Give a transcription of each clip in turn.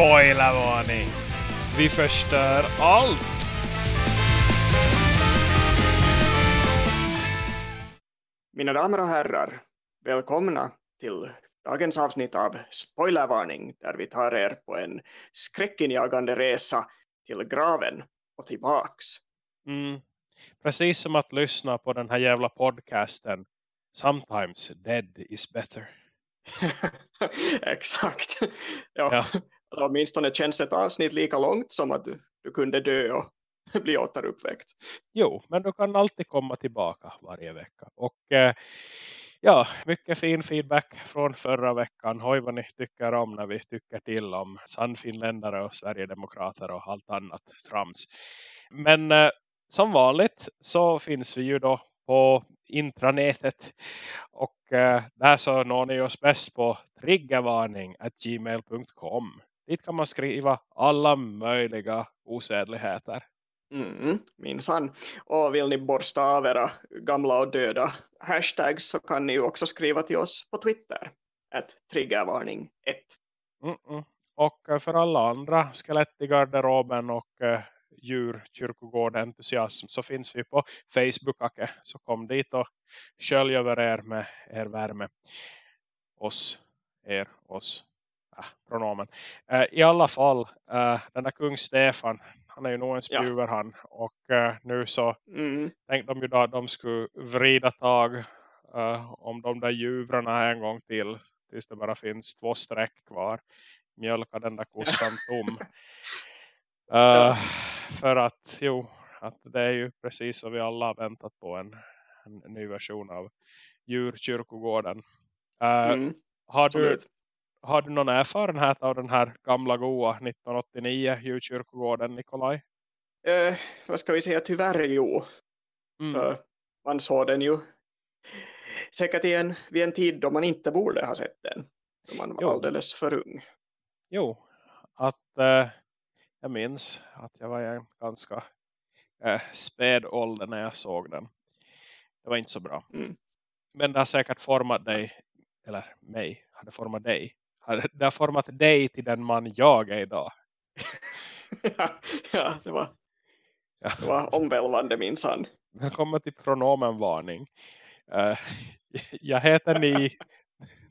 Spoilervarning! Vi förstör allt! Mina damer och herrar, välkomna till dagens avsnitt av Spoilervarning där vi tar er på en skräckinjagande resa till graven och tillbaks. Mm. Precis som att lyssna på den här jävla podcasten Sometimes dead is better. Exakt. Ja, ja. Åtminstone känns ett avsnitt lika långt som att du, du kunde dö och bli återuppväckt. Jo, men du kan alltid komma tillbaka varje vecka. Och eh, ja, mycket fin feedback från förra veckan. Hoj vad ni tycker om när vi tycker till om sannfinländare och Sverigedemokrater och allt annat trams. Men eh, som vanligt så finns vi ju då på intranätet och eh, där så når ni oss bäst på triggervarning gmail.com. Dit kan man skriva alla möjliga osädligheter. Mm, minsann. Och vill ni borsta av era gamla och döda hashtags så kan ni ju också skriva till oss på Twitter. Ett triggervarning 1. Mm -mm. Och eh, för alla andra skelett i garderoben och uh, djur, entusiasm så finns vi på Facebook. -ake. Så kom dit och skölj över er med er värme. Oss, er, oss. Äh, pronomen. Uh, I alla fall, uh, den där kung Stefan, han är ju nog en spjuver ja. han. Och uh, nu så mm. tänkte de ju då att de skulle vrida tag om de där djuvrarna en gång till. Tills det bara finns två streck kvar. Mjölka den där kossan tom. ja för att jo, att det är ju precis vad vi alla har väntat på en, en ny version av djurkyrkogården. Uh, mm, har, du, har du någon erfarenhet av den här gamla goa 1989 djurkyrkogården Nikolaj? Uh, vad ska vi säga, tyvärr jo. Mm. Man såg den ju säkert igen vid en tid då man inte borde ha sett den. Då man var jo. alldeles för ung. Jo, att uh, jag minns att jag var i en ganska äh, späd ålder när jag såg den. Det var inte så bra. Mm. Men det har säkert format dig, eller mig, hade format dig. Det har format dig till den man jag är idag. ja, ja, det var, ja. det var omvälvande minsann. Välkommen till pronomenvarning. Uh, jag heter ni.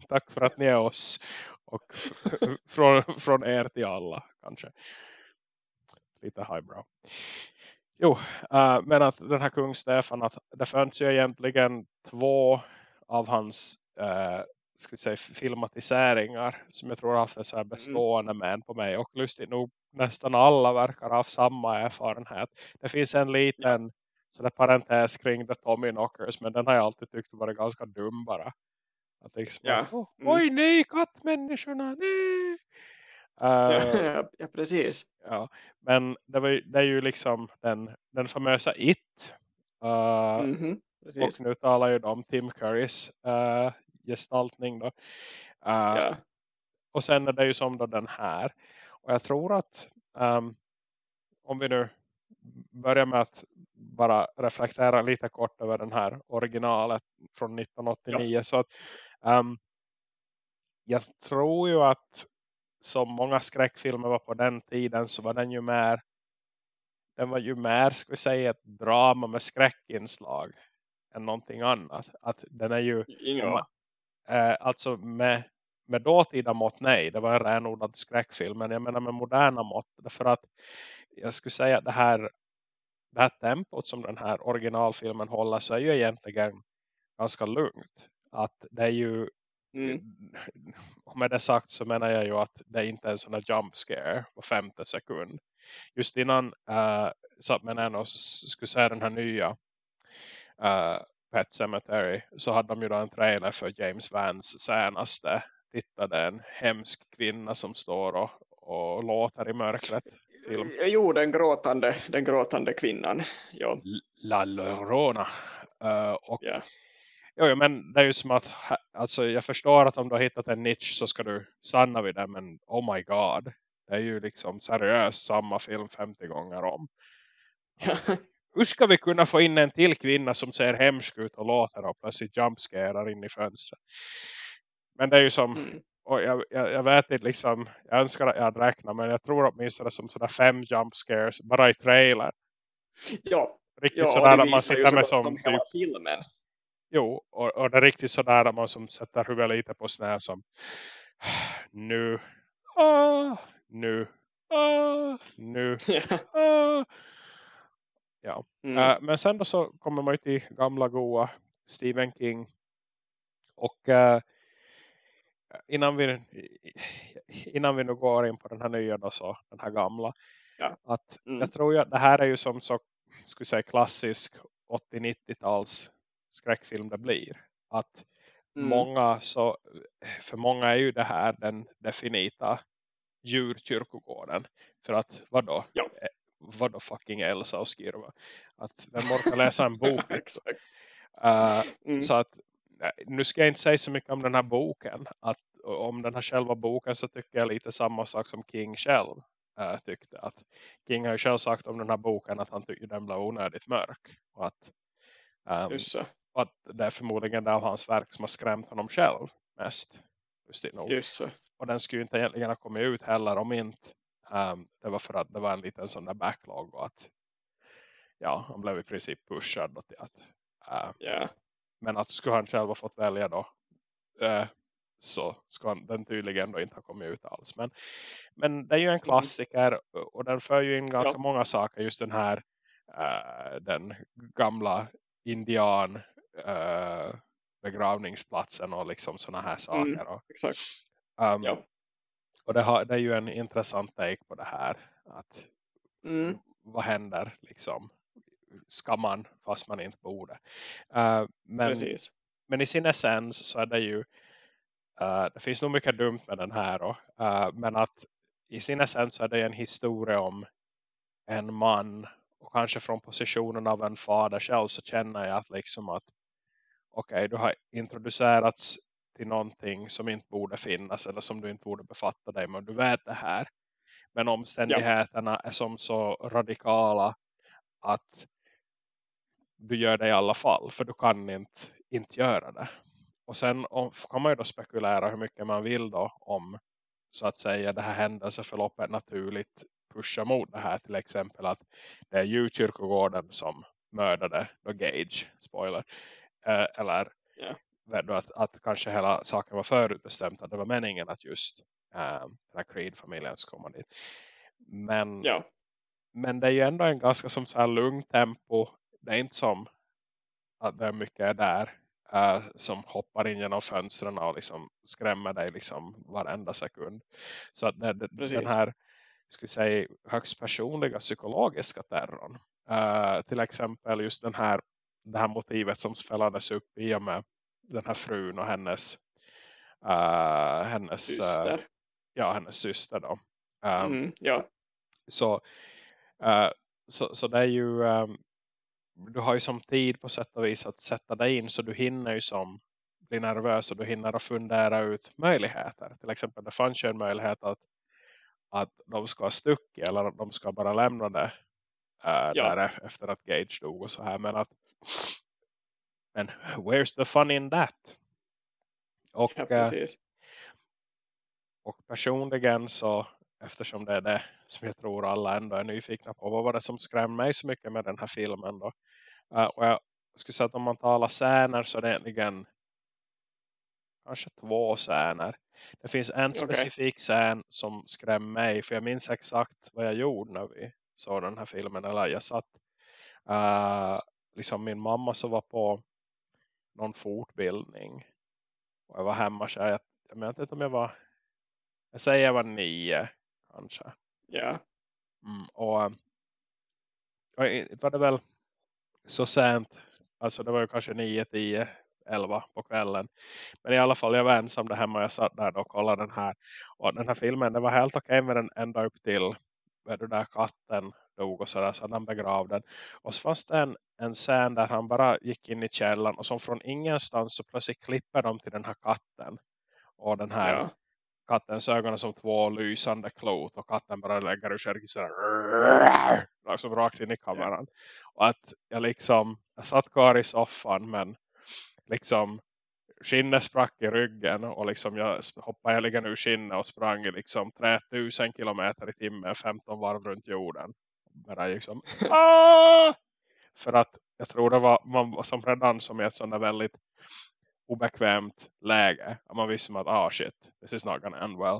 Tack för att ni är oss. Och från, från er till alla kanske lite highbrow. Jo, uh, men att den här kung Stefan, att det fanns ju egentligen två av hans uh, ska vi säga, filmatiseringar som jag tror har haft en så här mm. bestående mm. men på mig. Och lustigt nog nästan alla verkar ha haft samma erfarenhet. Det finns en liten ja. sådär parentes kring The Tommy Knockers men den har jag alltid tyckt varit ganska dum bara. Att liksom, ja. oh, oj nej, kattmänniskorna, nej! Uh, ja, ja, precis. Ja, men det, var, det är ju liksom den, den famösa It. Uh, mm -hmm, och nu talar ju om Tim Currys uh, gestaltning. Då. Uh, ja. Och sen är det ju som då den här. Och jag tror att um, om vi nu börjar med att bara reflektera lite kort över den här originalet från 1989. Ja. Så att um, jag tror ju att som många skräckfilmer var på den tiden så var den ju mer den var ju mer, ska vi säga, ett drama med skräckinslag än någonting annat. Att den är ju ja. Äh, alltså med, med dåtida mått, nej, det var en renodlad skräckfilm. Men jag menar med moderna mått, därför att jag skulle säga att det här, det här tempot som den här originalfilmen håller så är ju egentligen ganska lugnt. Att det är ju Mm. Med det sagt så menar jag ju att det inte är en sån här jump scare på femte sekund. Just innan uh, men ändå skulle säga den här nya uh, Pet Cemetery så hade de ju då en trailer för James Vans senaste tittade en hemsk kvinna som står och, och låter i mörkret. Film. Jo, den gråtande, den gråtande kvinnan. Ja. La Llorona. Uh, och yeah. Jo, men det är ju som att alltså, jag förstår att om du har hittat en nisch så ska du stanna vid den. Men oh my god. Det är ju liksom seriöst samma film 50 gånger om. Hur ska vi kunna få in en till kvinna som ser hemsk ut och låter och plötsligt jumpscarar in i fönstret? Men det är ju som, mm. jag, jag, jag, vet inte liksom, jag önskar att jag hade räknat men jag tror åtminstone som sådana fem jump scares bara i trailer. Ja, riktigt ja sådär att man sitter med som, som typ, filmen. Jo, och, och det är riktigt sådär att man som sätter huvudet lite på snä som nu, ah, nu, ah, nu, ah. Ja, mm. uh, men sen då så kommer man ju till gamla goa Stephen King och uh, innan vi innan vi nu går in på den här nya då så, den här gamla ja. att mm. jag tror ju att det här är ju som så skulle säga klassisk 80-90-tals skräckfilm det blir att mm. många så för många är ju det här den definita djurkyrkogården för att vadå ja. Vadå fucking Elsa och Skirva att vem orkar läsa en bok uh, mm. så att nu ska jag inte säga så mycket om den här boken att om den här själva boken så tycker jag lite samma sak som King själv äh, tyckte. Att King har ju själv sagt om den här boken att han tyckte den blev onödigt mörk. Och att, um. Och att det är förmodligen det av hans verk som har skrämt honom själv mest. Just, just. Och den skulle ju inte egentligen ha kommit ut heller om inte um, det var för att det var en liten sån där backlog och att ja, han blev i princip pushad till att uh, yeah. men att skulle han själv ha fått välja då uh, så ska den tydligen då inte ha kommit ut alls. Men, men det är ju en mm. klassiker och den för ju in ganska ja. många saker. Just den här uh, den gamla indian uh, begravningsplatsen och liksom sådana här saker. Mm, och, exakt. Um, ja. Och det, har, det, är ju en intressant take på det här. Att mm. Vad händer liksom? Ska man fast man inte borde? Uh, men, Precis. men i sin essens så är det ju Uh, det finns nog mycket dumt med den här. Då. Uh, men att i sin essens så är det en historia om en man. Och kanske från positionen av en fader själv så känner jag att liksom att okej okay, du har introducerats till någonting som inte borde finnas. Eller som du inte borde befatta dig med. Du vet det här. Men omständigheterna ja. är som så radikala att du gör det i alla fall. För du kan inte, inte göra det. Och sen kan man ju då spekulera hur mycket man vill då om så att säga det här händelseförloppet naturligt pushar mot det här. Till exempel att det är djurkyrkogården som mördade då Gage, spoiler. Eh, eller yeah. Att, att kanske hela saken var förutbestämt. Att det var meningen att just eh, den här Creed-familjen ska komma dit. Men, yeah. men det är ju ändå en ganska som så här lugn tempo. Det är inte som att det är mycket där uh, som hoppar in genom fönstren och liksom skrämmer dig liksom varenda sekund. Så att det, det, den här ska säga, högst personliga psykologiska terrorn. Uh, till exempel just den här, det här motivet som spelades upp i och med den här frun och hennes uh, hennes syster. ja, hennes syster då. Um, mm, ja. Så, så, så det är ju um, du har ju som tid på sätt och vis att sätta dig in så du hinner ju som bli nervös och du hinner att fundera ut möjligheter. Till exempel det fanns ju en möjlighet att, att de ska ha stuckit eller att de ska bara lämna det äh, ja. där efter att Gage dog och så här. Men att men where's the fun in that? Och, ja, äh, och personligen så eftersom det är det som jag tror alla ändå är nyfikna på. Vad var det som skrämde mig så mycket med den här filmen då? Uh, och jag skulle säga att om man talar scener så är det egentligen kanske två scener. Det finns en okay. specifik scen som skrämmer mig. För jag minns exakt vad jag gjorde när vi såg den här filmen. Eller jag satt uh, liksom min mamma som var på någon fortbildning. Och jag var hemma så jag, jag vet inte om jag var jag säger jag var nio kanske. Ja. Mm, och, och var det väl så sent. Alltså det var ju kanske 9, 10, 11 på kvällen. Men i alla fall jag var ensam där hemma och jag satt där och kollade den här. Och den här filmen, det var helt okej med den ända upp till där där katten dog och sådär. Så han begravde den. Och så fanns det en, en scen där han bara gick in i källan. Och som från ingenstans så plötsligt klipper de till den här katten. Och den här ja kattens ögon som två lysande klot och katten bara lägger ur sig sådär liksom rakt in i kameran. Och att jag liksom jag satt kvar i soffan men liksom skinnet sprack i ryggen och liksom jag hoppade egentligen ur skinnet och sprang liksom 3000 kilometer i timmen 15 varv runt jorden. Bara liksom Aah! För att jag tror det var man var som redan som i ett sånt där väldigt obekvämt läge. Man visste att ah shit, this is not gonna end well.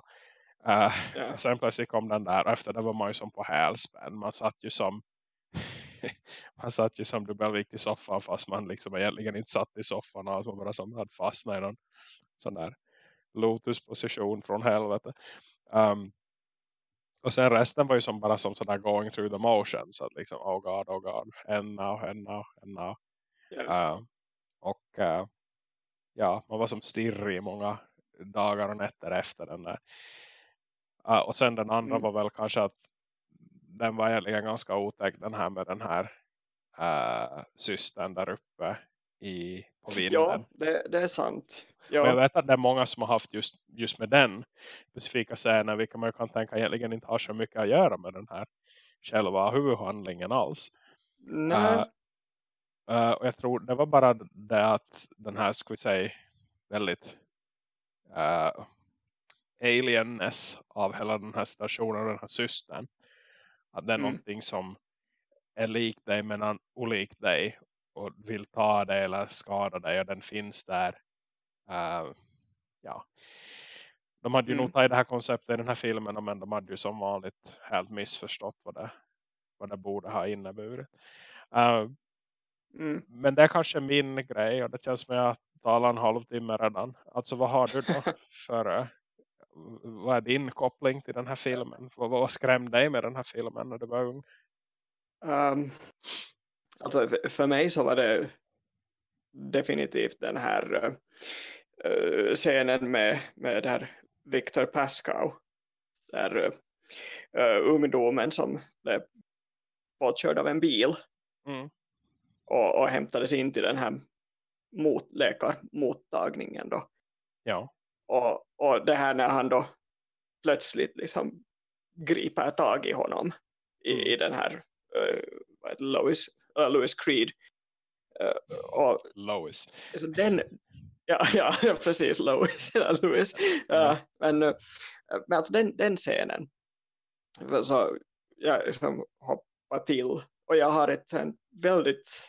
Uh, eh, yeah. Sen plötsligt kom den där. Efter det var man ju som på hälspänn. Man satt ju som man satt ju som dubbelvikt i soffan fast man liksom egentligen inte satt i soffan. Alltså man bara som hade fastnat i någon sån där lotusposition från helvete. Um, och sen resten var ju som bara som sådär going through the motions. Så att liksom, oh god, oh god, and now, and now, and now. Yeah. Uh, och uh, ja, man var som stirrig i många dagar och nätter efter den där. Uh, och sen den andra mm. var väl kanske att den var egentligen ganska otäck den här med den här uh, systern där uppe i, på vinden. Ja, det, det är sant. Ja. jag vet att det är många som har haft just, just med den specifika scenen vilka man kan tänka egentligen inte har så mycket att göra med den här själva huvudhandlingen alls. Nej. Uh, uh, och jag tror det var bara det att den här, vi säga, väldigt uh, alienness av hela den här stationen och den här systern. Att det är mm. någonting som är lik dig men olik dig och vill ta dig eller skada dig och den finns där. Uh, ja. De hade ju mm. nog tagit det här konceptet i den här filmen men de hade ju som vanligt helt missförstått vad det, vad det borde ha inneburit. Uh, mm. Men det är kanske min grej och det känns som att jag talar en halvtimme redan. Alltså vad har du då för vad är din koppling till den här filmen? Vad, vad skrämde dig med den här filmen när du var ung? Um, alltså för mig så var det definitivt den här uh, scenen med, med där Victor Pascow. Där uh, ungdomen som blev påkörd av en bil. Mm. Och, och hämtades in till den här mot, läkarmottagningen då. Ja. Och, och det här när han då plötsligt liksom griper tag i honom i, mm. i den här uh, Lois, uh, Louis Creed. Uh, och, Lois. Alltså den, ja, ja, precis, Lois. Louis. Uh, men, uh, men alltså den, den scenen så jag liksom hoppar till och jag har ett väldigt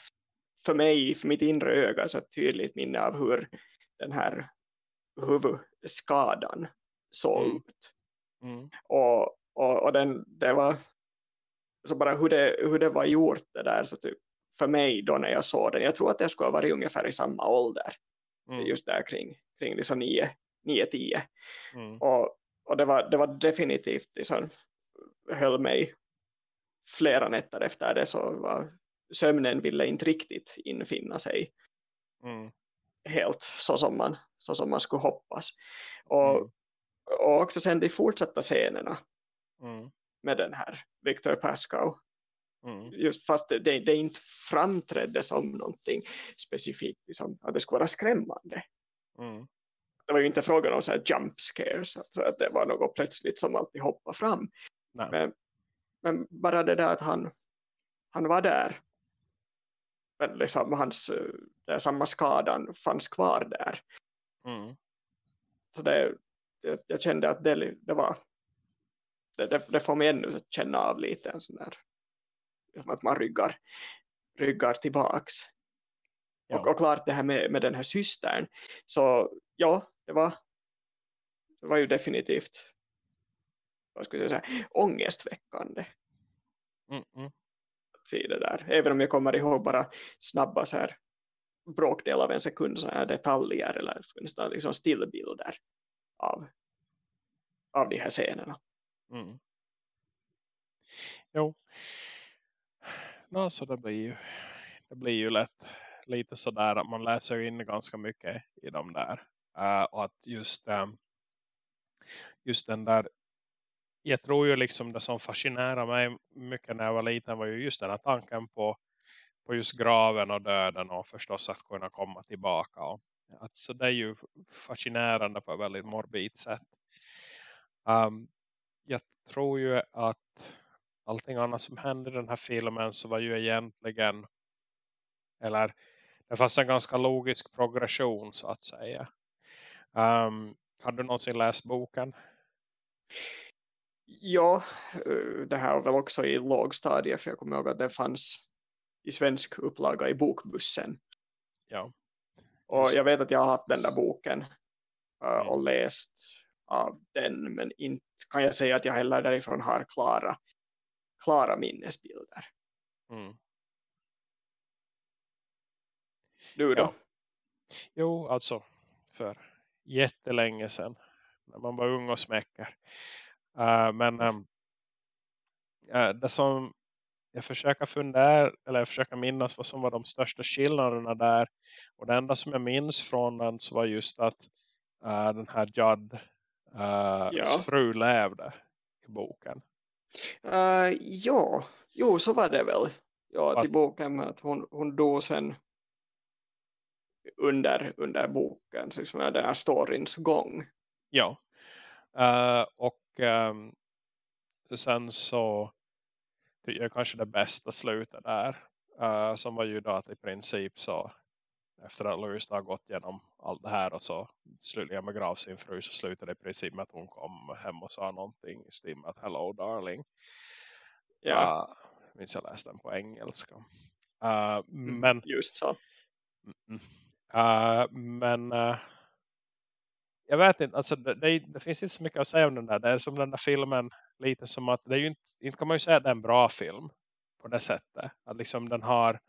för mig, för mitt inre öga så tydligt minne av hur den här huvudskadan såg mm. ut. Mm. Och, och, och den, det var så bara hur det, hur det var gjort det där så typ för mig då när jag såg den, jag tror att jag skulle ha varit ungefär i samma ålder mm. just där kring, kring liksom 9-10 mm. och, och det var, det var definitivt liksom, höll mig flera nätter efter det så var sömnen ville inte riktigt infinna sig mm. Helt så som man så som man skulle hoppas. Och, mm. och också sen de fortsatta scenerna mm. med den här Victor Pascow. Mm. Just fast det, det inte framträdde som någonting specifikt, liksom, att det skulle vara skrämmande. Mm. Det var ju inte frågan om så här jump scares, alltså att det var något plötsligt som alltid hoppade fram. Men, men, bara det där att han, han var där. Men liksom hans, där samma skadan fanns kvar där. Mm. Så det, det, jag kände att det, det var det, det, det får mig ännu känna av lite en sån där att man ryggar, ryggar tillbaks. Ja. Och, och klart det här med, med den här systern så ja, det var det var ju definitivt vad skulle jag säga, ångestväckande. Mm, mm. Se det där. Även om jag kommer ihåg bara snabba så här bråkdel av en sekund så här detaljer eller nästan liksom stillbilder av, av de här scenerna. Mm. Jo. No, så det blir ju det blir ju lätt lite sådär att man läser in ganska mycket i de där. Uh, och att just, um, just den där jag tror ju liksom det som fascinerade mig mycket när jag var liten var ju just den här tanken på på just graven och döden och förstås att kunna komma tillbaka. Och, alltså det är ju fascinerande på ett väldigt morbid sätt. Um, jag tror ju att allting annat som hände i den här filmen så var ju egentligen eller det fanns en ganska logisk progression så att säga. Um, har du någonsin läst boken? Ja, eh, det här var väl också i lågstadiet för jag kommer ihåg att det fanns i svensk upplaga i bokbussen. Ja. Och jag vet att jag har haft den där boken uh, och läst av den men inte kan jag säga att jag heller därifrån har klara, klara minnesbilder. Mm. Du då? Ja. Jo, alltså för jättelänge sedan när man var ung och smäcker. Uh, men um, uh, det som jag försöker fundera eller jag försöker minnas vad som var de största skillnaderna där. Och det enda som jag minns från den så var just att uh, den här Judd uh, ja. fru levde i boken. Uh, ja, jo så var det väl. Ja, att, till boken med att hon, hon dog sen under, under boken, liksom den här storyns gång. Ja, uh, och um, sen så jag kanske det bästa slutet där. Uh, som var ju då att i princip så efter att Louis har gått igenom allt det här och så slutligen med grav sin fru så slutade det i princip med att hon kom hem och sa någonting i stil med att hello darling. Ja. Uh, minns jag läste den på engelska. Uh, men just så. Uh, men uh, jag vet inte, alltså det, det, det, finns inte så mycket att säga om den där. Det är som den där filmen lite som att, det är ju inte, inte kan man ju säga att det är en bra film på det sättet. Att liksom den har,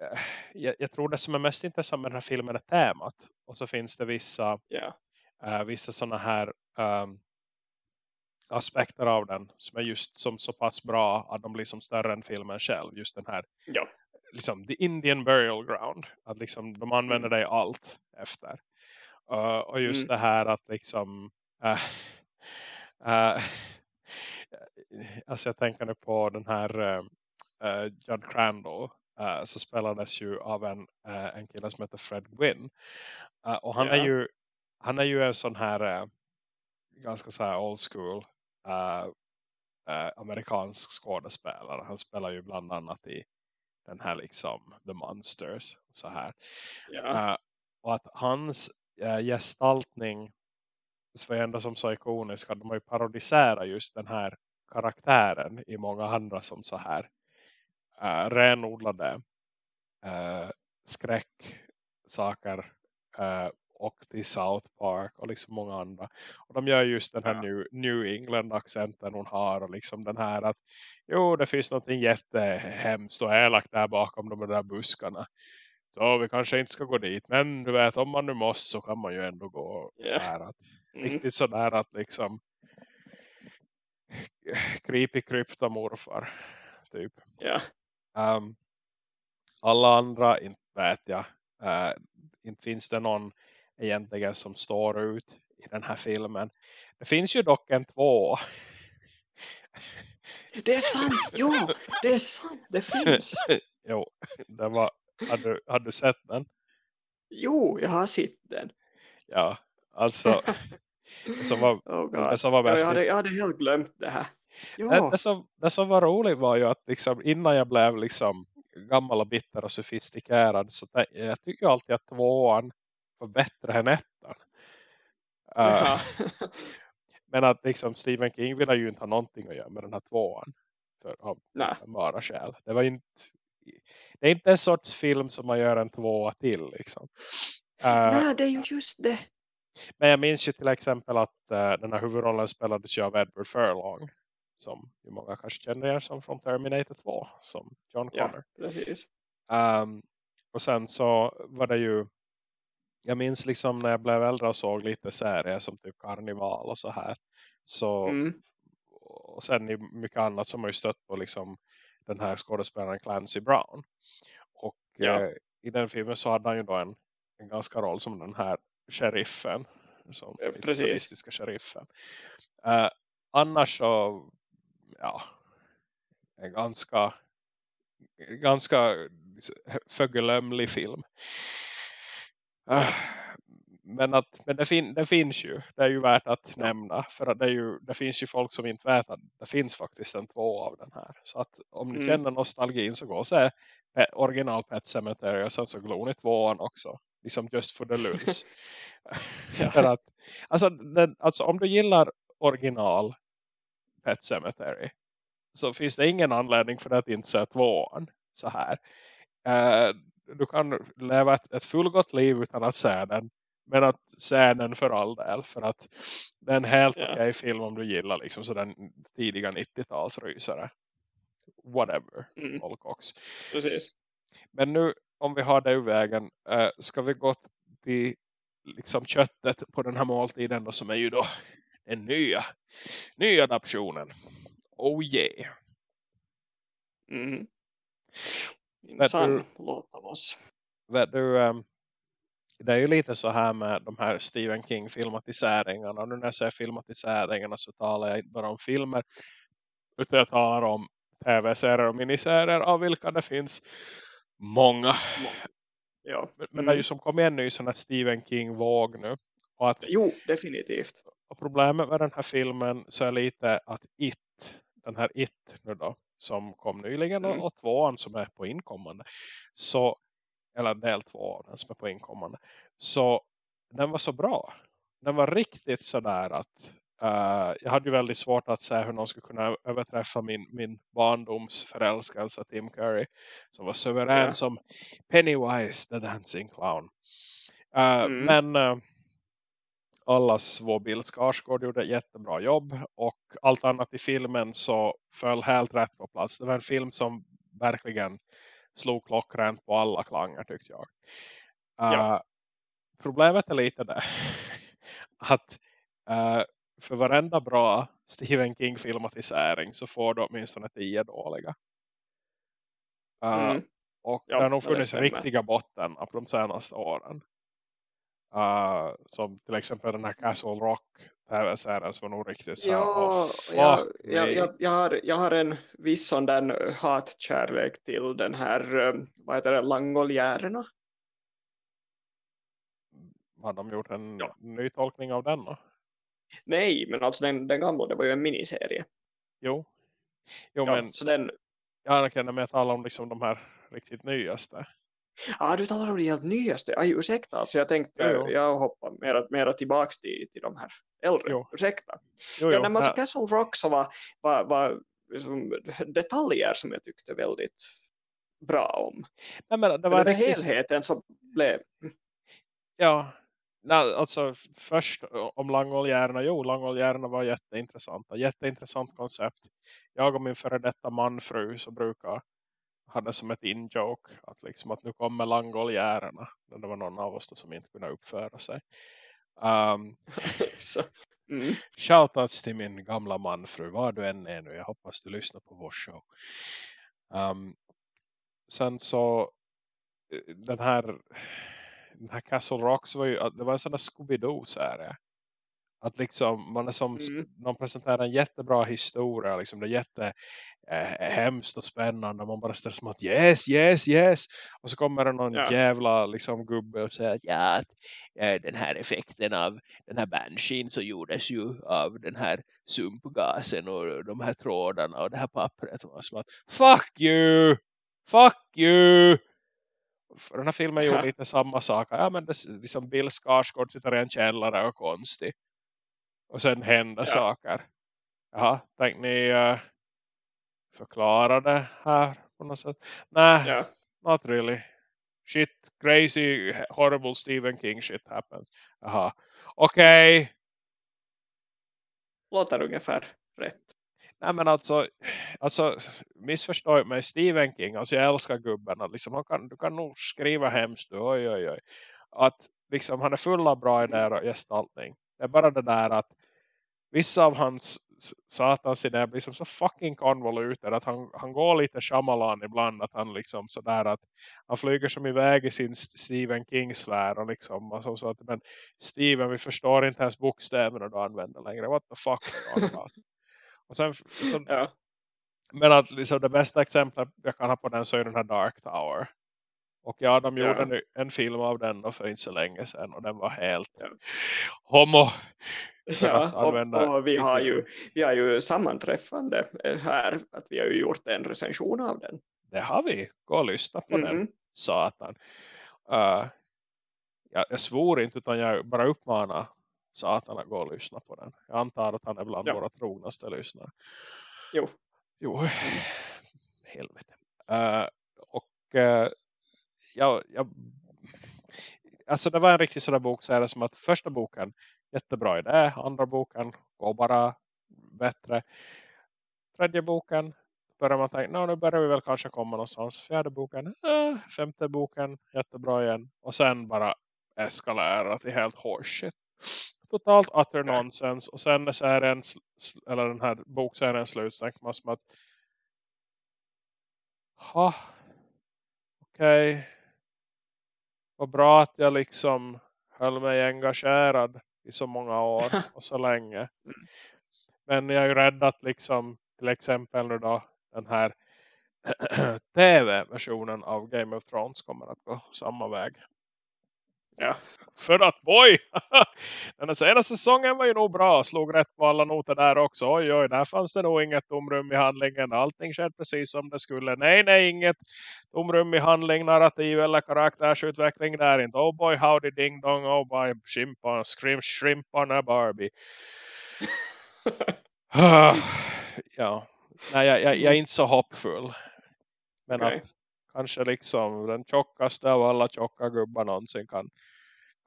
eh, jag, jag tror det som är mest intressant med den här filmen är temat. Och så finns det vissa, yeah. uh, vissa sådana här um, aspekter av den som är just som så pass bra att de blir som större än filmen själv. Just den här ja. liksom, the Indian burial ground. Att liksom de använder mm. dig allt efter. Uh, och just mm. det här att liksom uh, uh, alltså jag tänker nu på den här uh, Judd Crandall så spelades ju av en, en kille som heter Fred Gwynn. och han, yeah. är ju, han är ju en sån här ganska så här old school amerikansk skådespelare. Han spelar ju bland annat i den här liksom The Monsters så här. Yeah. och att hans gestaltning var ändå som så ikonisk att de har ju parodiserat just den här karaktären i många andra som så här äh, renodlade äh, skräcksaker äh, och till South Park och liksom många andra. Och de gör just den här New, New England-accenten hon har och liksom den här att jo det finns någonting jättehemskt och elakt där bakom de där buskarna. Så vi kanske inte ska gå dit. Men du vet, om man nu måste så kan man ju ändå gå yeah. här. Att, mm. Riktigt sådär att liksom creepy krypta morfar. Typ. Yeah. Um, alla andra, inte vet jag. Uh, inte finns det någon egentligen som står ut i den här filmen. Det finns ju dock en två. Det är sant, jo, det är sant, det finns. jo, det var har du, har du sett den? Jo, jag har sett den. Ja, alltså som var, oh det som var bäst. Ja, jag, hade, jag hade helt glömt det här. Ja. Det, det, som, det som var roligt var ju att liksom, innan jag blev liksom gammal och bitter och sofistikerad så jag tycker alltid att tvåan var bättre än ettan. Uh, men att liksom Stephen King ville ju inte ha någonting att göra med den här tvåan. För av bara skäl. Det var inte det är inte en sorts film som man gör en tvåa till liksom. Uh, Nej, det är ju just det. Men jag minns ju till exempel att uh, den här huvudrollen spelades ju av Edward Furlong. Som ju många kanske känner er som från Terminator 2. Som John Connor. Ja, precis. Um, och sen så var det ju jag minns liksom när jag blev äldre och såg lite serier som typ Karnival och så här. Så, mm. och sen i mycket annat som har ju stött på liksom den här skådespelaren Clancy Brown. Och ja. eh, i den filmen så hade han ju då en, en ganska roll som den här sheriffen. Som ja, precis. sheriffen. Eh, annars så ja en ganska ganska förglömlig film. Uh, men, att, men det, fin, det finns ju. Det är ju värt att nämna. För att det, är ju, det finns ju folk som inte vet att det finns faktiskt en två av den här. Så att om ni mm. känner nostalgin så gå och se original Pet Cemetery och sen så glor ni tvåan också. Liksom just for the för att, alltså, den, alltså om du gillar original Pet Cemetery så finns det ingen anledning för att inte se tvåan så här. Uh, du kan leva ett, ett fullgott liv utan att se den. Men att se den för all del. För att det är en helt yeah. okej film om du gillar liksom så den tidiga 90-talsrysare. Whatever. Mm. Precis. Men nu om vi har det i vägen. Uh, ska vi gå till liksom köttet på den här måltiden då, som är ju då en nya, nya adaptionen. Oh yeah. Mm. Minsann, låt av oss. Vet du, um, det är ju lite så här med de här Stephen King filmatiseringarna. Och nu när jag säger filmatiseringarna så talar jag inte bara om filmer. Utan jag talar om tv-serier och miniserier av vilka det finns många. Ja. Men, men det är ju mm. som kom en ny sån här Stephen King-våg nu. Och att, jo, definitivt. Och problemet med den här filmen så är lite att It, den här It nu då, som kom nyligen mm. och tvåan som är på inkommande. Så, eller del två den som är på inkommande. Så den var så bra. Den var riktigt sådär att uh, jag hade ju väldigt svårt att säga hur någon skulle kunna överträffa min, min barndoms förälskelse Tim Curry. Som var suverän yeah. som Pennywise the Dancing Clown. Uh, mm. Men uh, allas vår Bill Skarsgård gjorde ett jättebra jobb och allt annat i filmen så föll helt rätt på plats. Det var en film som verkligen slog klockrent på alla klanger tyckte jag. Ja. Uh, problemet är lite det att för varenda bra Stephen King filmatisering så får du åtminstone tio dåliga. Uh, mm. Och ja, det har nog funnits riktiga botten av de senaste åren. Uh, som till exempel den här Castle Rock tv-serien som var nog riktigt så här, ja, oh, ja, ja, jag, jag, har, jag har en viss sån där hatkärlek till den här vad heter det, Langoljärerna. Har de gjort en ja. ny tolkning av den då? Nej, men alltså den, den gamla, det var ju en miniserie. Jo, jo ja, men så den... jag kan med tala om liksom de här riktigt nyaste. Ja, ah, du talar om det helt nyaste. Aj, ursäkta, alltså jag tänkte, jo, jo. jag hoppar mera, mera tillbaka till, till de här äldre. Jo. Ursäkta. Jo, ja, när man såg Castle Rock så var, var, var liksom detaljer som jag tyckte väldigt bra om. Nej, men det var det riktigt... helheten som blev... Ja, Nej, alltså först om Langoljärerna. Jo, Langoljärerna var jätteintressanta. Jätteintressant koncept. Jag och min före detta manfru så brukar hade som ett in-joke att, liksom, att nu kommer langoljärerna. Det var någon av oss som inte kunde uppföra sig. Um, så, mm. Shoutouts till min gamla manfru, var du än är nu. Jag hoppas du lyssnar på vår show. Um, sen så den här den här Castle Rocks var ju det var en sån där Scooby-Doo-serie. Att liksom man är som mm. de presenterar en jättebra historia liksom det är jätte eh, och spännande man bara ställer som att yes, yes, yes och så kommer det någon ja. jävla liksom gubbe och säger att ja, eh, den här effekten av den här bansheen så gjordes ju av den här sumpgasen och de här trådarna och det här pappret och som att fuck you fuck you för den här filmen gjorde lite samma sak ja men det, liksom Bill Skarsgård sitter i en källare och konstig och sen händer ja. saker. Jaha, tänkte ni uh, förklara det här på något sätt? Nej, ja. not really. Shit, crazy, horrible Stephen King shit happens. Jaha, okej. Okay. Låter ungefär rätt. Nej men alltså, alltså missförstå mig, Stephen King, alltså jag älskar gubben. Liksom, han kan, du kan nog skriva hemskt, oj oj oj. Att liksom, han är full av bra idéer och gestaltning. Det är bara det där att vissa av hans satans idéer blir som så fucking konvoluter att han, han går lite Shyamalan ibland att han liksom sådär att han flyger som iväg i sin Stephen Kings värld och liksom och så, att men Steven vi förstår inte ens bokstäverna du använder längre what the fuck och sen så, ja. men att liksom det bästa exemplet jag kan ha på den så är den här Dark Tower Och ja, de gjorde ja. en film av den då för inte så länge sedan. Och den var helt ja. homo. Ja, och, och, vi, har ju, vi har ju sammanträffande här. Att vi har ju gjort en recension av den. Det har vi. Gå och lyssna på mm -hmm. den. Satan. Uh, jag, jag svor inte utan jag bara uppmanar Satan att gå och lyssna på den. Jag antar att han är bland ja. våra trognaste lyssnare. Jo. Jo. Helvete. Uh, och uh, jag, jag, alltså det var en riktig sån bok så är det som att första boken jättebra idé, andra boken går bara bättre. Tredje boken börjar man tänka, nu börjar vi väl kanske komma någonstans. Fjärde boken, äh, femte boken, jättebra igen. Och sen bara eskalerar till helt horseshit. Totalt utter nonsense. Och sen när serien, eller den här bokserien slut så tänker man som att ha, okej. Okay. Vad bra att jag liksom höll mig engagerad i så många år och så länge. Men jag är ju rädd att liksom till exempel då den här tv-versionen av Game of Thrones kommer att gå samma väg. Ja. För att boy, den senaste säsongen var ju nog bra. Slog rätt på alla noter där också. Oj oj, där fanns det nog inget tomrum i handlingen. Allting skedde precis som det skulle. Nej, nej, inget tomrum i handling, narrativ eller karaktärsutveckling där inte. Oh boy, howdy ding dong, oh boy, chimpan, scream, shrimp on a Barbie. ja, nej, jag, jag, jag, är inte så hoppfull. Men okay. att kanske liksom den tjockaste av alla tjocka gubbar någonsin kan,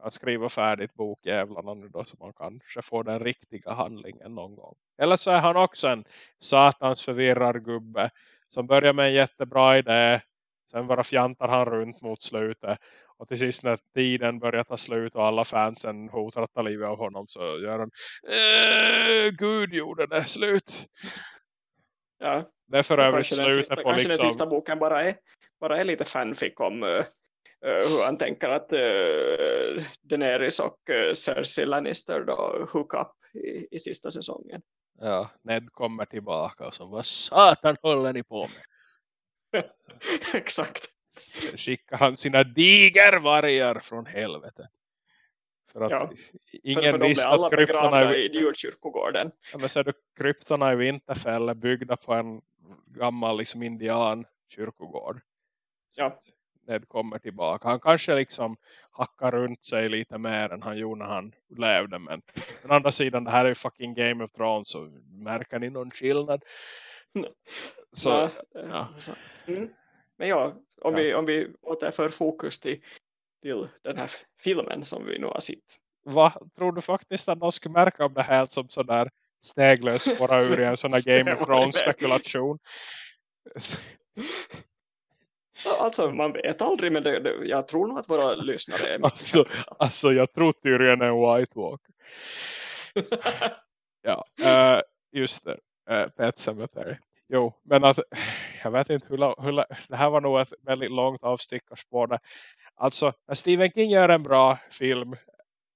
kan skriva färdigt bokjävlarna nu då så man kanske får den riktiga handlingen någon gång. Eller så är han också en satans förvirrad gubbe som börjar med en jättebra idé sen bara fjantar han runt mot slutet och till sist när tiden börjar ta slut och alla fansen hotar att ta livet av honom så gör han äh, Gud gjorde det slut. Ja. Det är för övrigt slutet på kanske liksom... den sista boken bara är bara är lite fanfic om uh, hur han tänker att uh, Daenerys och uh, Cersei Lannister då hook up i, i sista säsongen. Ja, Ned kommer tillbaka och så vad satan håller ni på med? Exakt. Skickar han sina digervargar från helvetet. För att ja, ingen för, för visste att kryptorna i djurkyrkogården. Ja, men så är det kryptorna i Vinterfell byggda på en gammal liksom indian kyrkogård. Ja. Ned kommer tillbaka. Han kanske liksom hackar runt sig lite mer än han gjorde när han levde. Men å andra sidan, det här är ju fucking Game of Thrones. Så märker ni någon skillnad? Så, ja. ja. Mm. Men ja, om, ja. Vi, om vi återför fokus till, till den här filmen som vi nu har sett. Vad tror du faktiskt att de skulle märka om det här som sådär steglöst bara ur en sån här Game of Thrones spekulation? Alltså man vet aldrig men det, det, jag tror nog att våra lyssnare är alltså, alltså jag tror Tyrion är en White Walker. ja, uh, just det. Uh, Pet Cemetery. Jo, men att, jag vet inte hur, hur det här var nog ett väldigt långt avstickarspår. Alltså, när Stephen King gör en bra film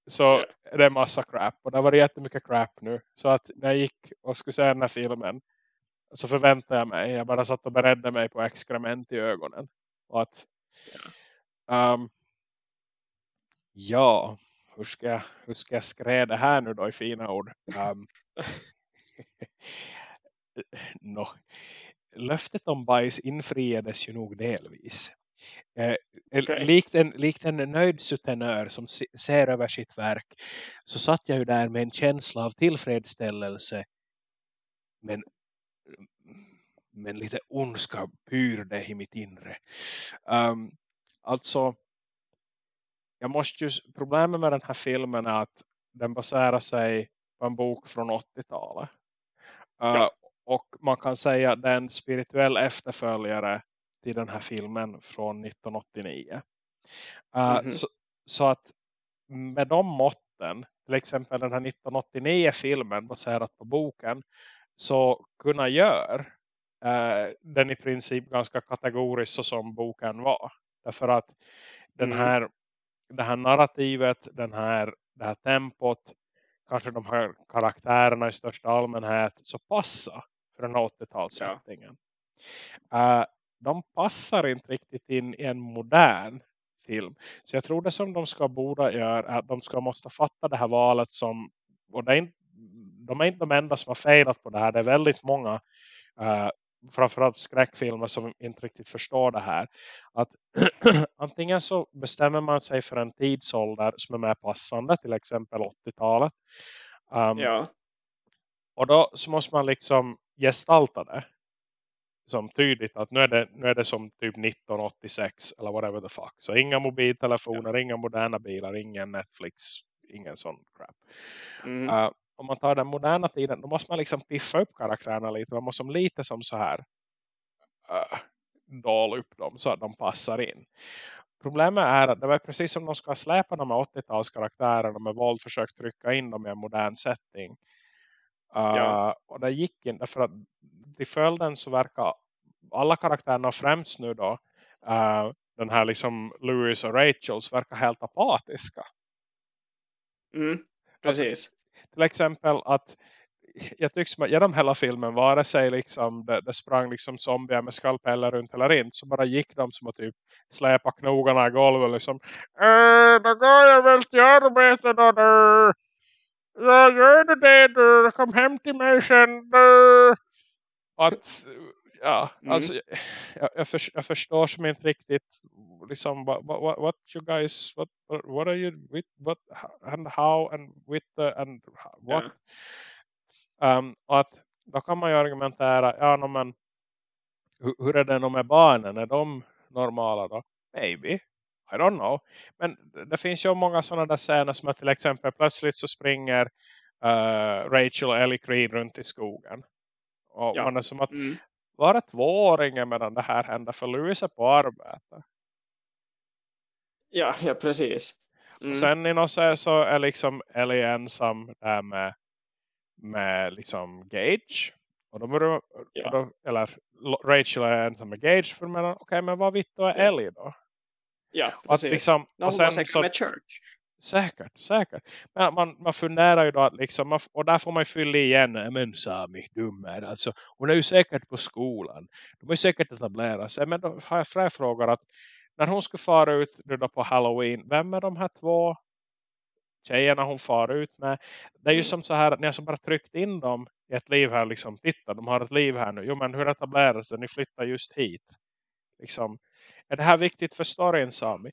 så yeah. är det en massa crap. Och det var jättemycket crap nu. Så att när jag gick och skulle se den här filmen så förväntade jag mig. Jag bara satt och beredde mig på exkrement i ögonen. Och att, um, ja, hur ska, jag, hur ska jag skrä det här nu då i fina ord? Um, no. Löftet om bajs infriades ju nog delvis. Eh, okay. likt, en, likt en nöjd sutenör som ser över sitt verk så satt jag ju där med en känsla av tillfredsställelse men men lite ondska pyrde i mitt inre. Um, alltså, jag måste ju, problemet med den här filmen är att den baserar sig på en bok från 80-talet. Uh, ja. Och man kan säga att det är en spirituell efterföljare till den här filmen från 1989. Uh, mm -hmm. så, så, att med de måtten, till exempel den här 1989-filmen baserat på boken, så kunna göra eh, den i princip ganska kategorisk så som boken var. Därför att den mm. här, det här narrativet, den här, det här tempot, kanske de här karaktärerna i största allmänhet så passar för den 80-talssättningen. Ja. Uh, de passar inte riktigt in i en modern film. Så jag tror det som de ska borde göra är att de ska måste fatta det här valet som, och det är inte, de är inte de enda som har fejlat på det här. Det är väldigt många uh, framförallt skräckfilmer som inte riktigt förstår det här. Att antingen så bestämmer man sig för en tidsålder som är mer passande, till exempel 80-talet. Um, ja. Och då så måste man liksom gestalta det som tydligt att nu är det, nu är det som typ 1986 eller whatever the fuck. Så inga mobiltelefoner, ja. inga moderna bilar, ingen Netflix, ingen sån crap. Mm. Uh, om man tar den moderna tiden, då måste man liksom piffa upp karaktärerna lite. Man måste som lite som så här uh, dala upp dem så att de passar in. Problemet är att det var precis som de ska släpa de här 80-talskaraktärerna med våld försökt trycka in dem i en modern setting. Uh, ja. Och det gick inte för att till följden så verkar alla karaktärerna främst nu då uh, den här liksom Louis och Rachels verkar helt apatiska. Mm, precis. Till exempel att jag att genom hela filmen vare sig liksom det, det sprang liksom zombier med skalpeller runt eller inte så bara gick de som att typ släpa knogarna i golvet liksom äh, då går jag väl till arbetet då, då. Ja, gör du det du, kom hem till mig sen du att ja, mm. alltså jag, jag, för, jag, förstår som inte riktigt liksom what, what, what you guys what, what are you with what and how and with the, and what yeah. um, och att då kan man ju argumentera ja no, men hur, hur är det med barnen är de normala då maybe I don't know. Men det finns ju många sådana där scener som att till exempel plötsligt så springer uh, Rachel och Ellie Creed runt i skogen. Och ja. man är som att mm. var det tvååringen medan det här hände för Louis är på arbete. Ja, ja precis. Mm. Och sen i något så, så är liksom Ellie ensam där med, med liksom Gage. Och då börjar, ja. och då, eller Rachel är ensam med Gage. För okej, okay, men vad vitt då är Ellie då? Ja, precis. Att liksom, och sen, så, med Church. Säkert, säkert. Men man, man funderar ju då att liksom, man, och där får man ju fylla igen, men Sami, dummer. Alltså, hon är ju säkert på skolan. De är ju säkert etablera sig. Men då har jag frågor att när hon skulle fara ut då på Halloween, vem är de här två tjejerna hon far ut med? Det är ju mm. som så här att ni har så bara tryckt in dem i ett liv här. Liksom, titta, de har ett liv här nu. Jo, men hur etableras det? Ni flyttar just hit. Liksom, är det här viktigt för storyn Sami?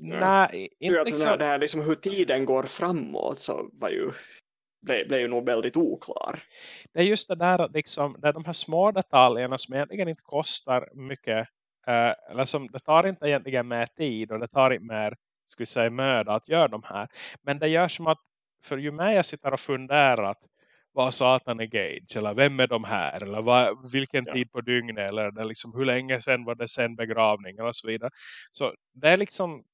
Ja. Nej, inte liksom. Det här liksom hur tiden går framåt så var ju blev, blev ju nog väldigt oklar. Det är just det där att liksom, det är de här små detaljerna som egentligen inte kostar mycket. Eh, eller som, det tar inte egentligen mer tid och det tar inte mer vi säga, möda att göra de här. Men det gör som att, för ju mer jag sitter och funderar att vad satan är Gage eller vem är de här eller vad, vilken ja. tid på dygnet eller det liksom, hur länge sedan var det sen begravning och så vidare. Så det är liksom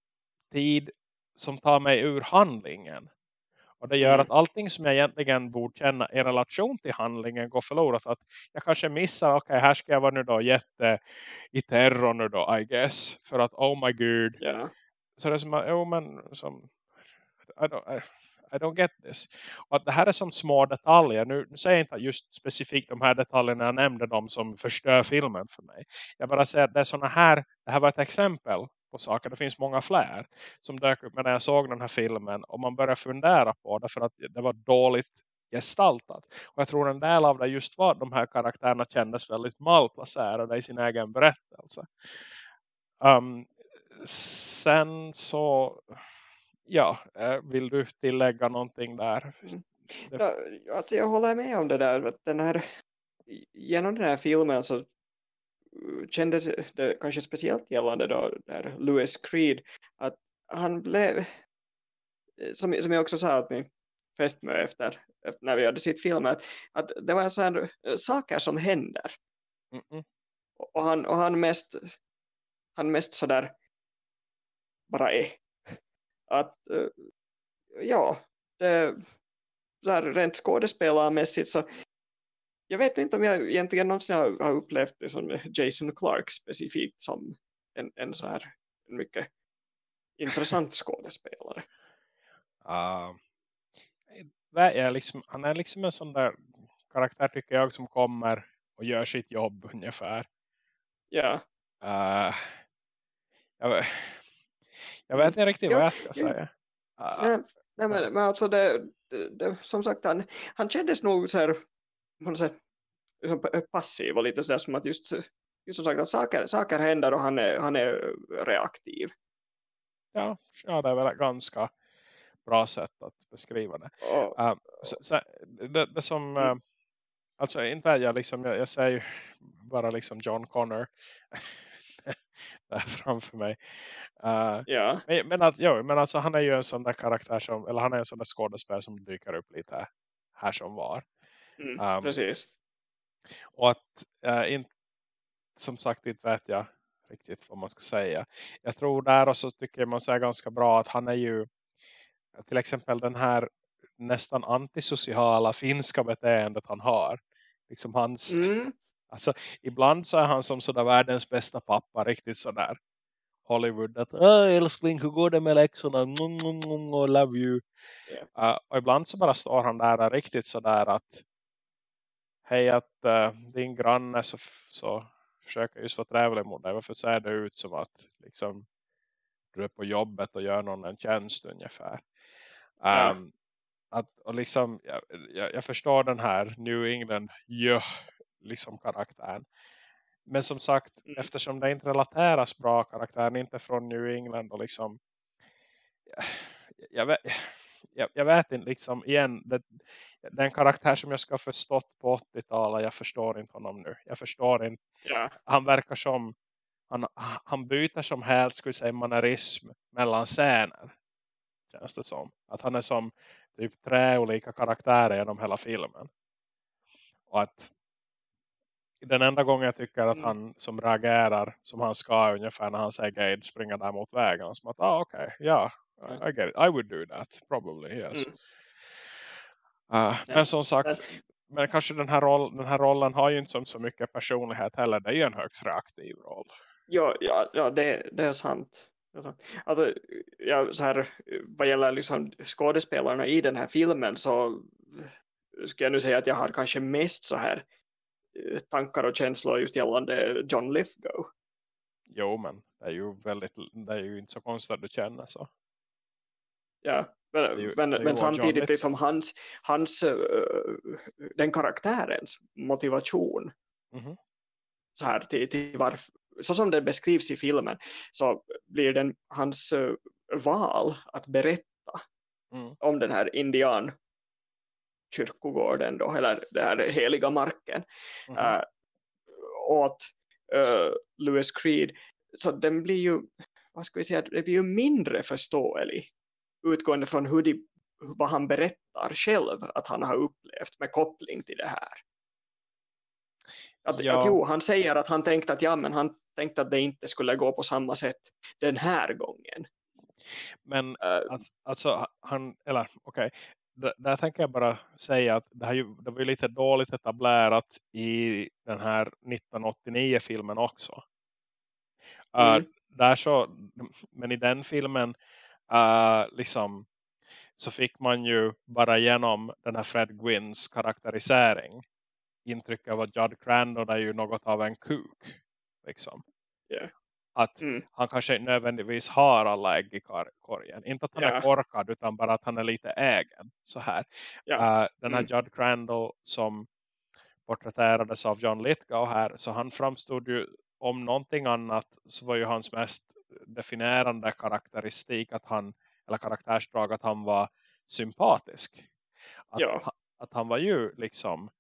tid som tar mig ur handlingen. Och det gör mm. att allting som jag egentligen borde känna i relation till handlingen går förlorat. Att jag kanske missar, okej okay, här ska jag vara nu då jätte i terror nu då, I guess. För att, oh my god. Yeah. Så det är som, oh, men, som I don't, I, I don't get this. Och att det här är som små detaljer. Nu, nu säger jag inte just specifikt de här detaljerna jag nämnde de som förstör filmen för mig. Jag bara säger att det är såna här, det här var ett exempel på saker. Det finns många fler som dök upp när jag såg den här filmen. Och man börjar fundera på det för att det var dåligt gestaltat. Och jag tror en del av det just var de här karaktärerna kändes väldigt malplacerade i sin egen berättelse. Um, sen så ja, eh, vill du tillägga någonting där? Mm. Ja, alltså jag håller med om det där. Att den här, genom den här filmen så kändes det kanske speciellt gällande då där Louis Creed att han blev eh, som, som jag också sa att min fästmö efter, efter när vi hade sitt film att, att det var så här uh, saker som händer mm -mm. Och, han, och han mest han mest sådär bara är att uh, ja, det, så här, rent skådespelarmässigt så jag vet inte om jag egentligen någonsin har, har upplevt det som Jason Clark specifikt som en, en så här en mycket intressant skådespelare. Uh, är liksom, han är liksom en sån där karaktär tycker jag som kommer och gör sitt jobb ungefär. Ja. Uh, jag, jag vet inte riktigt vad jag ska säga. Uh, nej, nej, men, men alltså det, det, det, som sagt han, han kändes nog så här på något sätt liksom passiv och lite sådär som att just, just som sagt att saker, saker händer och han är, han är reaktiv. Ja, ja, det är väl ett ganska bra sätt att beskriva det. Oh. Uh, så, så, det, det som uh, alltså inte jag liksom, jag, jag säger bara liksom John Connor där framför mig. Uh, ja. Men, men, att, jo, men alltså han är ju en sån där karaktär som, eller han är en sån där skådespelare som dyker upp lite här som var. Mm, um, precis. Och att uh, in, som sagt inte vet jag riktigt vad man ska säga. Jag tror där och så tycker man säger ganska bra att han är ju till exempel den här nästan antisociala finska beteendet han har. Liksom hans, mm. alltså ibland så är han som sådär världens bästa pappa, riktigt sådär Hollywood att älskling hur går det med läxorna mm, mm, mm, love you yeah. uh, och ibland så bara står han där riktigt sådär att hej att uh, din granne så, så försöker just vara trevlig mot dig varför ser det ut som att liksom du är på jobbet och gör någon en tjänst ungefär ja. um, att, och liksom jag, jag, jag, förstår den här New England ja, liksom karaktären men som sagt, mm. eftersom det inte relateras bra karaktären, inte från New England och liksom jag, vet, jag, jag vet inte liksom igen, det, den karaktär som jag ska ha förstått på 80-talet, jag förstår inte honom nu. Jag förstår inte. Ja. Han verkar som han, han byter som helst skulle säga mannerism mellan scener. Känns det som. Att han är som typ tre olika karaktärer genom hela filmen. Och att den enda gången jag tycker att mm. han som reagerar som han ska ungefär när han säger Gage springer där mot vägen. Som att, ah okej, okay, ja, yeah, I get it. I would do that, probably, yes. Mm. Uh, men som sagt, men kanske den här, roll, den här rollen har ju inte som så mycket personlighet heller. Det är ju en högst reaktiv roll. Ja, ja, ja det, det är sant. Alltså, ja, så här, vad gäller liksom skådespelarna i den här filmen så ska jag nu säga att jag har kanske mest så här Eh, tankar och känslor just gällande John Lithgow. Jo, men det är ju väldigt det är ju inte så konstigt att du känner så. Ja, men, men, men samtidigt liksom hans, hans uh, den karaktärens motivation mm -hmm. så här till, till varför, så som det beskrivs i filmen så blir den hans uh, val att berätta mm. om den här indian kyrkogården då, eller den här heliga marken mm -hmm. uh, åt uh, Lewis Creed så den blir ju vad ska vi säga, det blir ju mindre förståelig utgående från hur de, vad han berättar själv att han har upplevt med koppling till det här. Att, ja. att jo, han säger att han tänkte att ja, men han tänkte att det inte skulle gå på samma sätt den här gången. Men uh, alltså han, eller okej, okay där tänker jag bara säga att det, här ju, det var lite dåligt etablerat i den här 1989-filmen också. Uh, mm. där så, men i den filmen uh, liksom så fick man ju bara genom den här Fred Gwynns karaktärisering intryck av att Judd Crandon är ju något av en kuk. Liksom. Yeah. Att mm. han kanske nödvändigtvis har alla ägg i korgen. Inte att han ja. är korkad utan bara att han är lite ägen. Så här. Ja. Uh, den här mm. Judd Crandall som porträtterades av John Lithgow här. Så han framstod ju om någonting annat så var ju hans mest definierande karaktäristik att han, eller karaktärsdrag att han var sympatisk. Att, ja. att han var ju liksom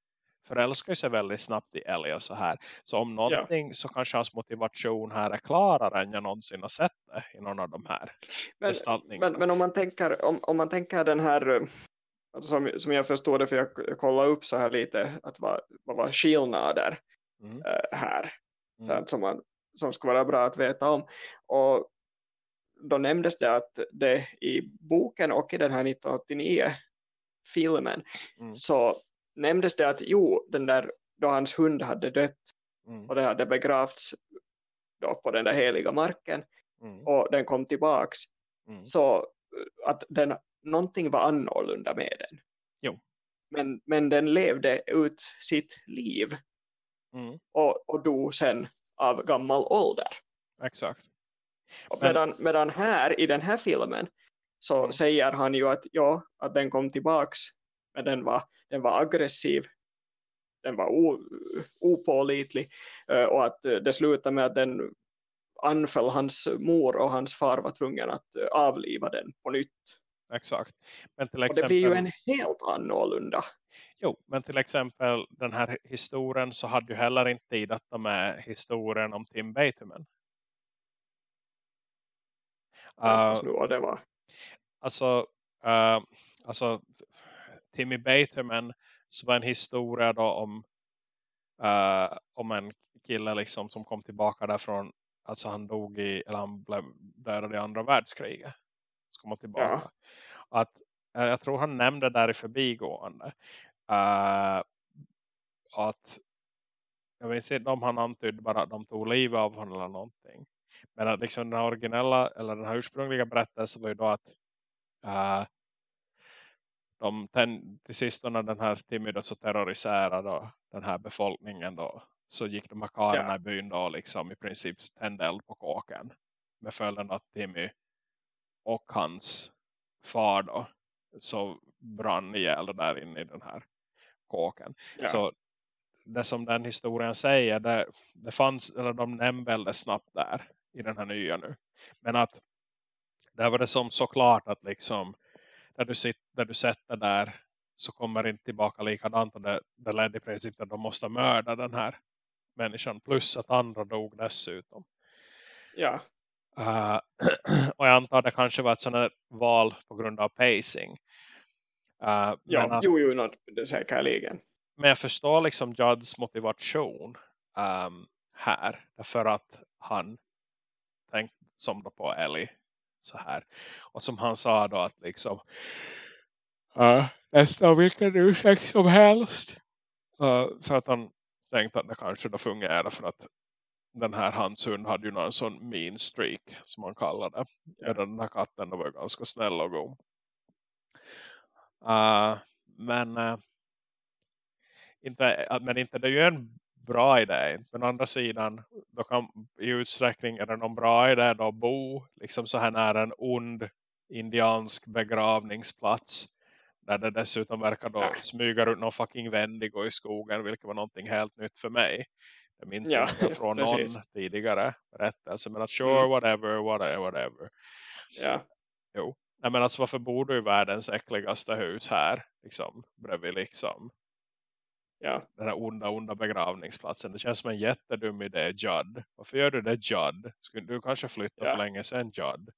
förälskar sig väldigt snabbt i Ellie och så här. Så om någonting ja. så kanske hans motivation här är klarare än jag någonsin har sett det i någon av de här men, men, men, om, man tänker, om, om man tänker den här alltså som, som jag förstår det för jag, jag kollar upp så här lite att vad, vad var skillnader mm. äh, här mm. som, man, som skulle vara bra att veta om och då nämndes det att det i boken och i den här 1989 filmen mm. så nämndes det att jo, den där då hans hund hade dött mm. och det hade begravts då på den där heliga marken mm. och den kom tillbaks mm. så att den, någonting var annorlunda med den. Jo. Men, men den levde ut sitt liv mm. och, och dog sen av gammal ålder. Exakt. Men... Medan, medan här i den här filmen så mm. säger han ju att, ja, att den kom tillbaks men den var, den var aggressiv den var o, opålitlig eh, och att det slutade med att den anföll hans mor och hans far var tvungen att eh, avliva den på nytt. Exakt. Men till exempel, och det blir ju en helt annorlunda. Jo, men till exempel den här historien så hade ju heller inte tid att ta med historien om Tim Bateman. Uh, nu det var. Alltså, uh, alltså Timmy Bateman så var en historia då om uh, om en kille liksom som kom tillbaka därifrån alltså han dog i eller han blev dödad i andra världskriget så kom han tillbaka ja. att jag tror han nämnde där i förbigående uh, att jag vet inte om han antydde bara att de tog livet av honom eller någonting. Men att liksom den originella eller den här ursprungliga berättelsen var ju då att uh, de ten, till sist när den här Timmy då så terroriserade den här befolkningen då så gick de här karlarna i byn då liksom i princip tände eld på kåken med följden att Timmy och hans far då så brann ihjäl där inne i den här kåken. Ja. Så det som den historien säger det, det fanns, eller de nämnde väldigt snabbt där i den här nya nu. Men att där var det som såklart att liksom där du, sitter, där du sätter där så kommer det inte tillbaka likadant och det, det ledde i princip att de måste mörda den här människan plus att andra dog dessutom. Ja. Uh, och jag antar det kanske var ett sådant val på grund av pacing. Uh, ja, att, jo, jo, något, det säkerligen. Men jag förstår liksom Judds motivation um, här. Därför att han tänkte som då på Ellie så här. Och som han sa då att liksom uh, nästan vilken ursäkt som helst. Uh, för att han tänkte att det kanske då fungerar för att den här hans hund hade ju någon sån mean streak som man kallar det. Ja. Den här katten var ganska snäll och god. Uh, men uh, inte, men inte det är ju en bra idé. Men å andra sidan, då kan, i utsträckning är det någon bra idé då bo liksom så här nära en ond indiansk begravningsplats. Där det dessutom verkar då smyga runt någon fucking Wendigo i skogen. Vilket var någonting helt nytt för mig. Det minns ja, jag från någon tidigare berättelse. Men att sure, mm. whatever, whatever, whatever. Ja. Jo. Nej, men alltså varför bor du i världens äckligaste hus här? Liksom, bredvid liksom ja. den här onda, onda begravningsplatsen. Det känns som en jättedum idé, Judd. Varför gör du det, Judd? Skulle du kanske flytta ja. för länge sedan, Judd?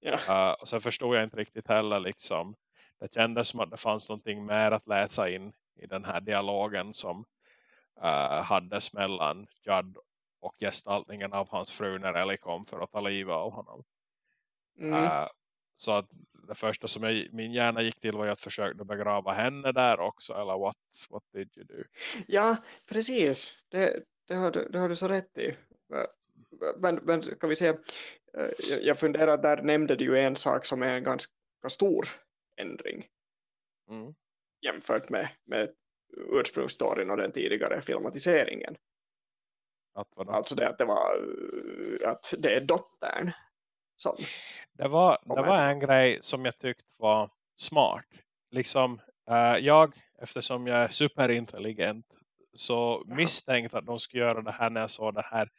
Ja. Uh, och sen förstod jag inte riktigt heller liksom. Det kändes som att det fanns någonting mer att läsa in i den här dialogen som uh, hades mellan Judd och gestaltningen av hans fru när Ellie kom för att ta livet av honom. Mm. Uh, så att det första som jag, min hjärna gick till var att försöka begrava henne där också. Eller what, what did you do? Ja, precis. Det, det, har, du, det har du så rätt i. Men, men kan vi säga, eh, jag funderar där nämnde du ju en sak som är en ganska stor ändring. Mm. Jämfört med, med ursprungsstoryn och den tidigare filmatiseringen. Att alltså det att det var att det är dottern som det var, det var en grej som jag tyckte var smart. Liksom, uh, jag, eftersom jag är superintelligent så misstänkte att de skulle göra det här när jag såg det här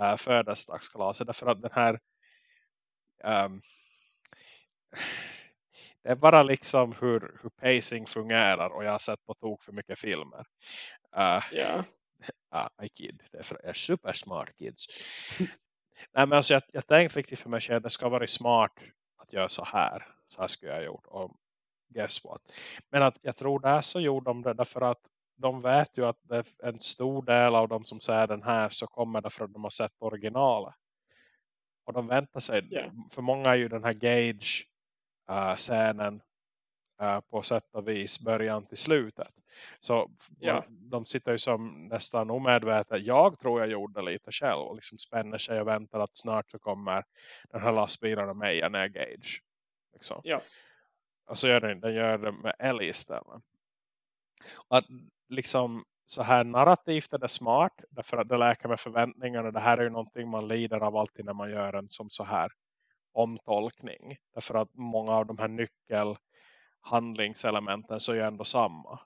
uh, födelsedagskalaset. Därför att den här um, det är bara liksom hur, hur pacing fungerar och jag har sett på tok för mycket filmer. Uh, yeah. uh, I kid, det är supersmart kids. Nej, men alltså jag, jag tänkte riktigt för mig själv. Det ska vara smart att göra så här. Så här skulle jag ha gjort. Och guess what. Men att jag tror där så gjorde de det därför att de vet ju att det är en stor del av de som säger den här så kommer det för att de har sett originalet. Och de väntar sig, yeah. för många är ju den här Gage-scenen uh, på sätt och vis början till slutet. Så ja. de sitter ju som nästan omedvetet. Jag tror jag gjorde lite själv. Och liksom spänner sig och väntar att snart så kommer den här lastbilen och mig när Gage. Liksom. Ja. Och så gör den, den gör det med Ellie istället. Och att liksom så här narrativt är det smart. Därför att det läker med förväntningarna. Det här är ju någonting man lider av alltid när man gör en som så här omtolkning. Därför att många av de här nyckelhandlingselementen så är ju ändå samma.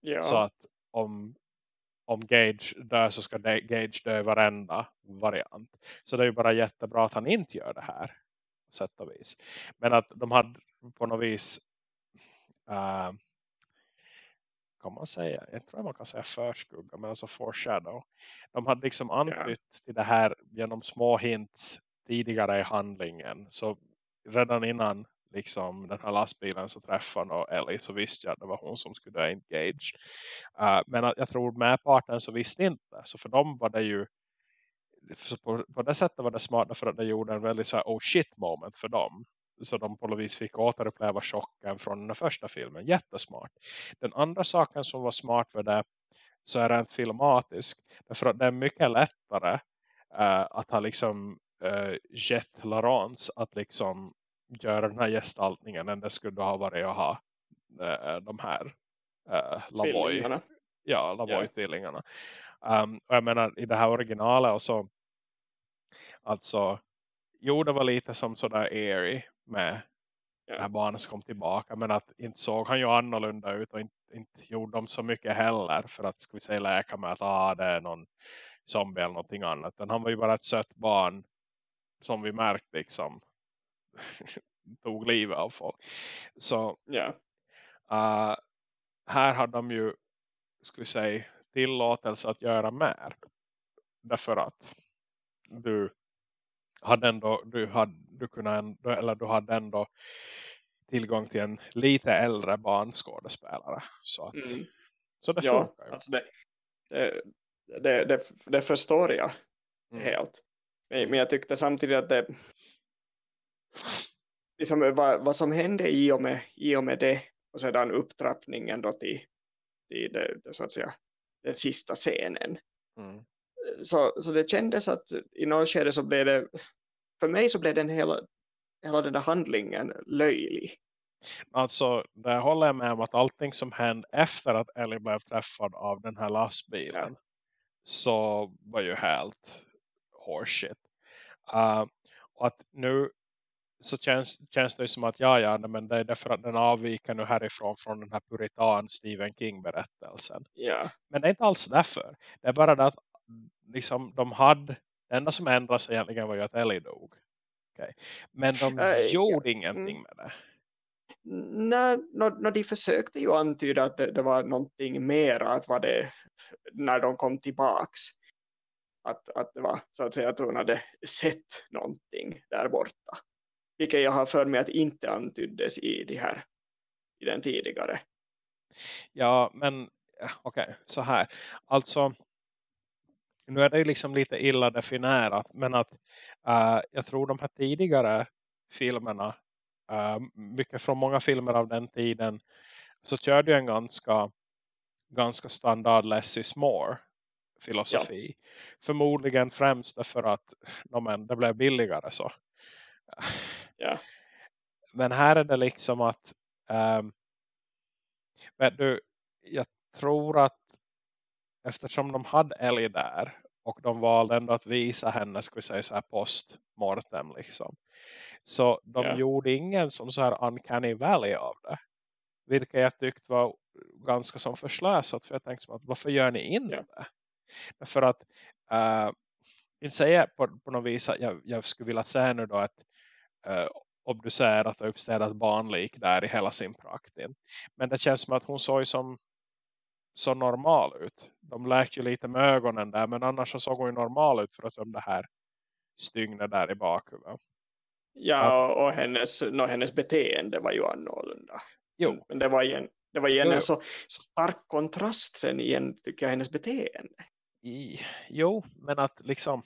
Ja. Så att om, om Gage dör så ska Gage dö i varenda variant. Så det är ju bara jättebra att han inte gör det här. Sätt och vis. Men att de hade på något vis uh, kan man säga, jag tror man kan säga förskugga men alltså foreshadow. De hade liksom antytt yeah. till det här genom små hints tidigare i handlingen. Så redan innan liksom den här lastbilen så träffade och Ellie så visste jag att det var hon som skulle engage. Uh, men jag tror med parten så visste inte. Så för dem var det ju på, på det sättet var det smart för att det gjorde en väldigt så här, oh shit moment för dem. Så de på något vis fick återuppleva chocken från den första filmen. Jättesmart. Den andra saken som var smart var det så är den filmatisk. Därför att det är mycket lättare uh, att ha liksom eh, uh, jet-Laurence att liksom göra den här gestaltningen än det skulle ha varit att ha uh, de här uh, Lavoy. Ja, Lavoy-tvillingarna. Yeah. Um, och jag menar i det här originalet och så alltså jo det var lite som sådär airy med ja. när barnen kom tillbaka. Men att inte såg han ju annorlunda ut och inte, inte gjorde de så mycket heller. För att ska vi säga läka med att ah, det är någon zombie eller någonting annat. Men han var ju bara ett sött barn som vi märkte liksom tog livet av folk. Så yeah. uh, här hade de ju ska vi säga tillåtelse att göra mer. Därför att du hade ändå, du hade, du kunde eller du hade ändå tillgång till en lite äldre barnskådespelare. Så, att, mm. så det ja, funkar ju. Alltså det, det, det, det, det förstår jag mm. helt. Men, men jag tyckte samtidigt att det liksom vad, vad som hände i och, med, i och med det och sedan upptrappningen då till, till det, det, så att säga, den sista scenen. Mm. Så, så det kändes att i något skede så blev det för mig så blev den hela, hela den där handlingen löjlig. Alltså, där håller jag med om att allting som hände efter att Ellie blev träffad av den här lastbilen ja. så var ju helt horseshit. Uh, och att nu så känns, känns det som att ja, ja, men det är därför att den avviker nu härifrån från den här puritan Stephen King-berättelsen. Ja. Men det är inte alls därför. Det är bara det att liksom, de hade det enda som ändrades egentligen var ju att Ellie dog. Okay. Men de äh, gjorde ingenting mm. med det. Nej, no, no, de försökte ju antyda att det, det var någonting mer att var det när de kom tillbaks att, att det var så att säga att hon hade sett någonting där borta. Vilket jag har för mig att inte antyddes i, de här, i den tidigare. Ja, men okej, okay, så här. Alltså nu är det liksom lite illa definierat men att uh, jag tror de här tidigare filmerna uh, mycket från många filmer av den tiden så körde ju en ganska ganska standard less is more filosofi. Ja. Förmodligen främst därför att no, men, det blev billigare så. Ja. Men här är det liksom att um, du, jag tror att eftersom de hade Ellie där och de valde ändå att visa henne ska vi säga så här postmortem liksom. Så de yeah. gjorde ingen som så här uncanny valley av det. Vilket jag tyckte var ganska som förslösat. För jag tänkte som att varför gör ni in yeah. det? För att uh, inte säga på, på något vis att jag, jag skulle vilja säga nu då att uh, obducerat och uppstädat barnlik där i hela sin prakt. Men det känns som att hon såg som så normal ut. De läkte ju lite med ögonen där. Men annars så såg hon ju normal ut. För att de det här stygna där i bakhuvudet. Ja och hennes, no, hennes beteende var ju annorlunda. Jo. Men det var igen, det var igen jo. en så, så stark kontrast sen igen tycker jag hennes beteende. I, jo men att liksom.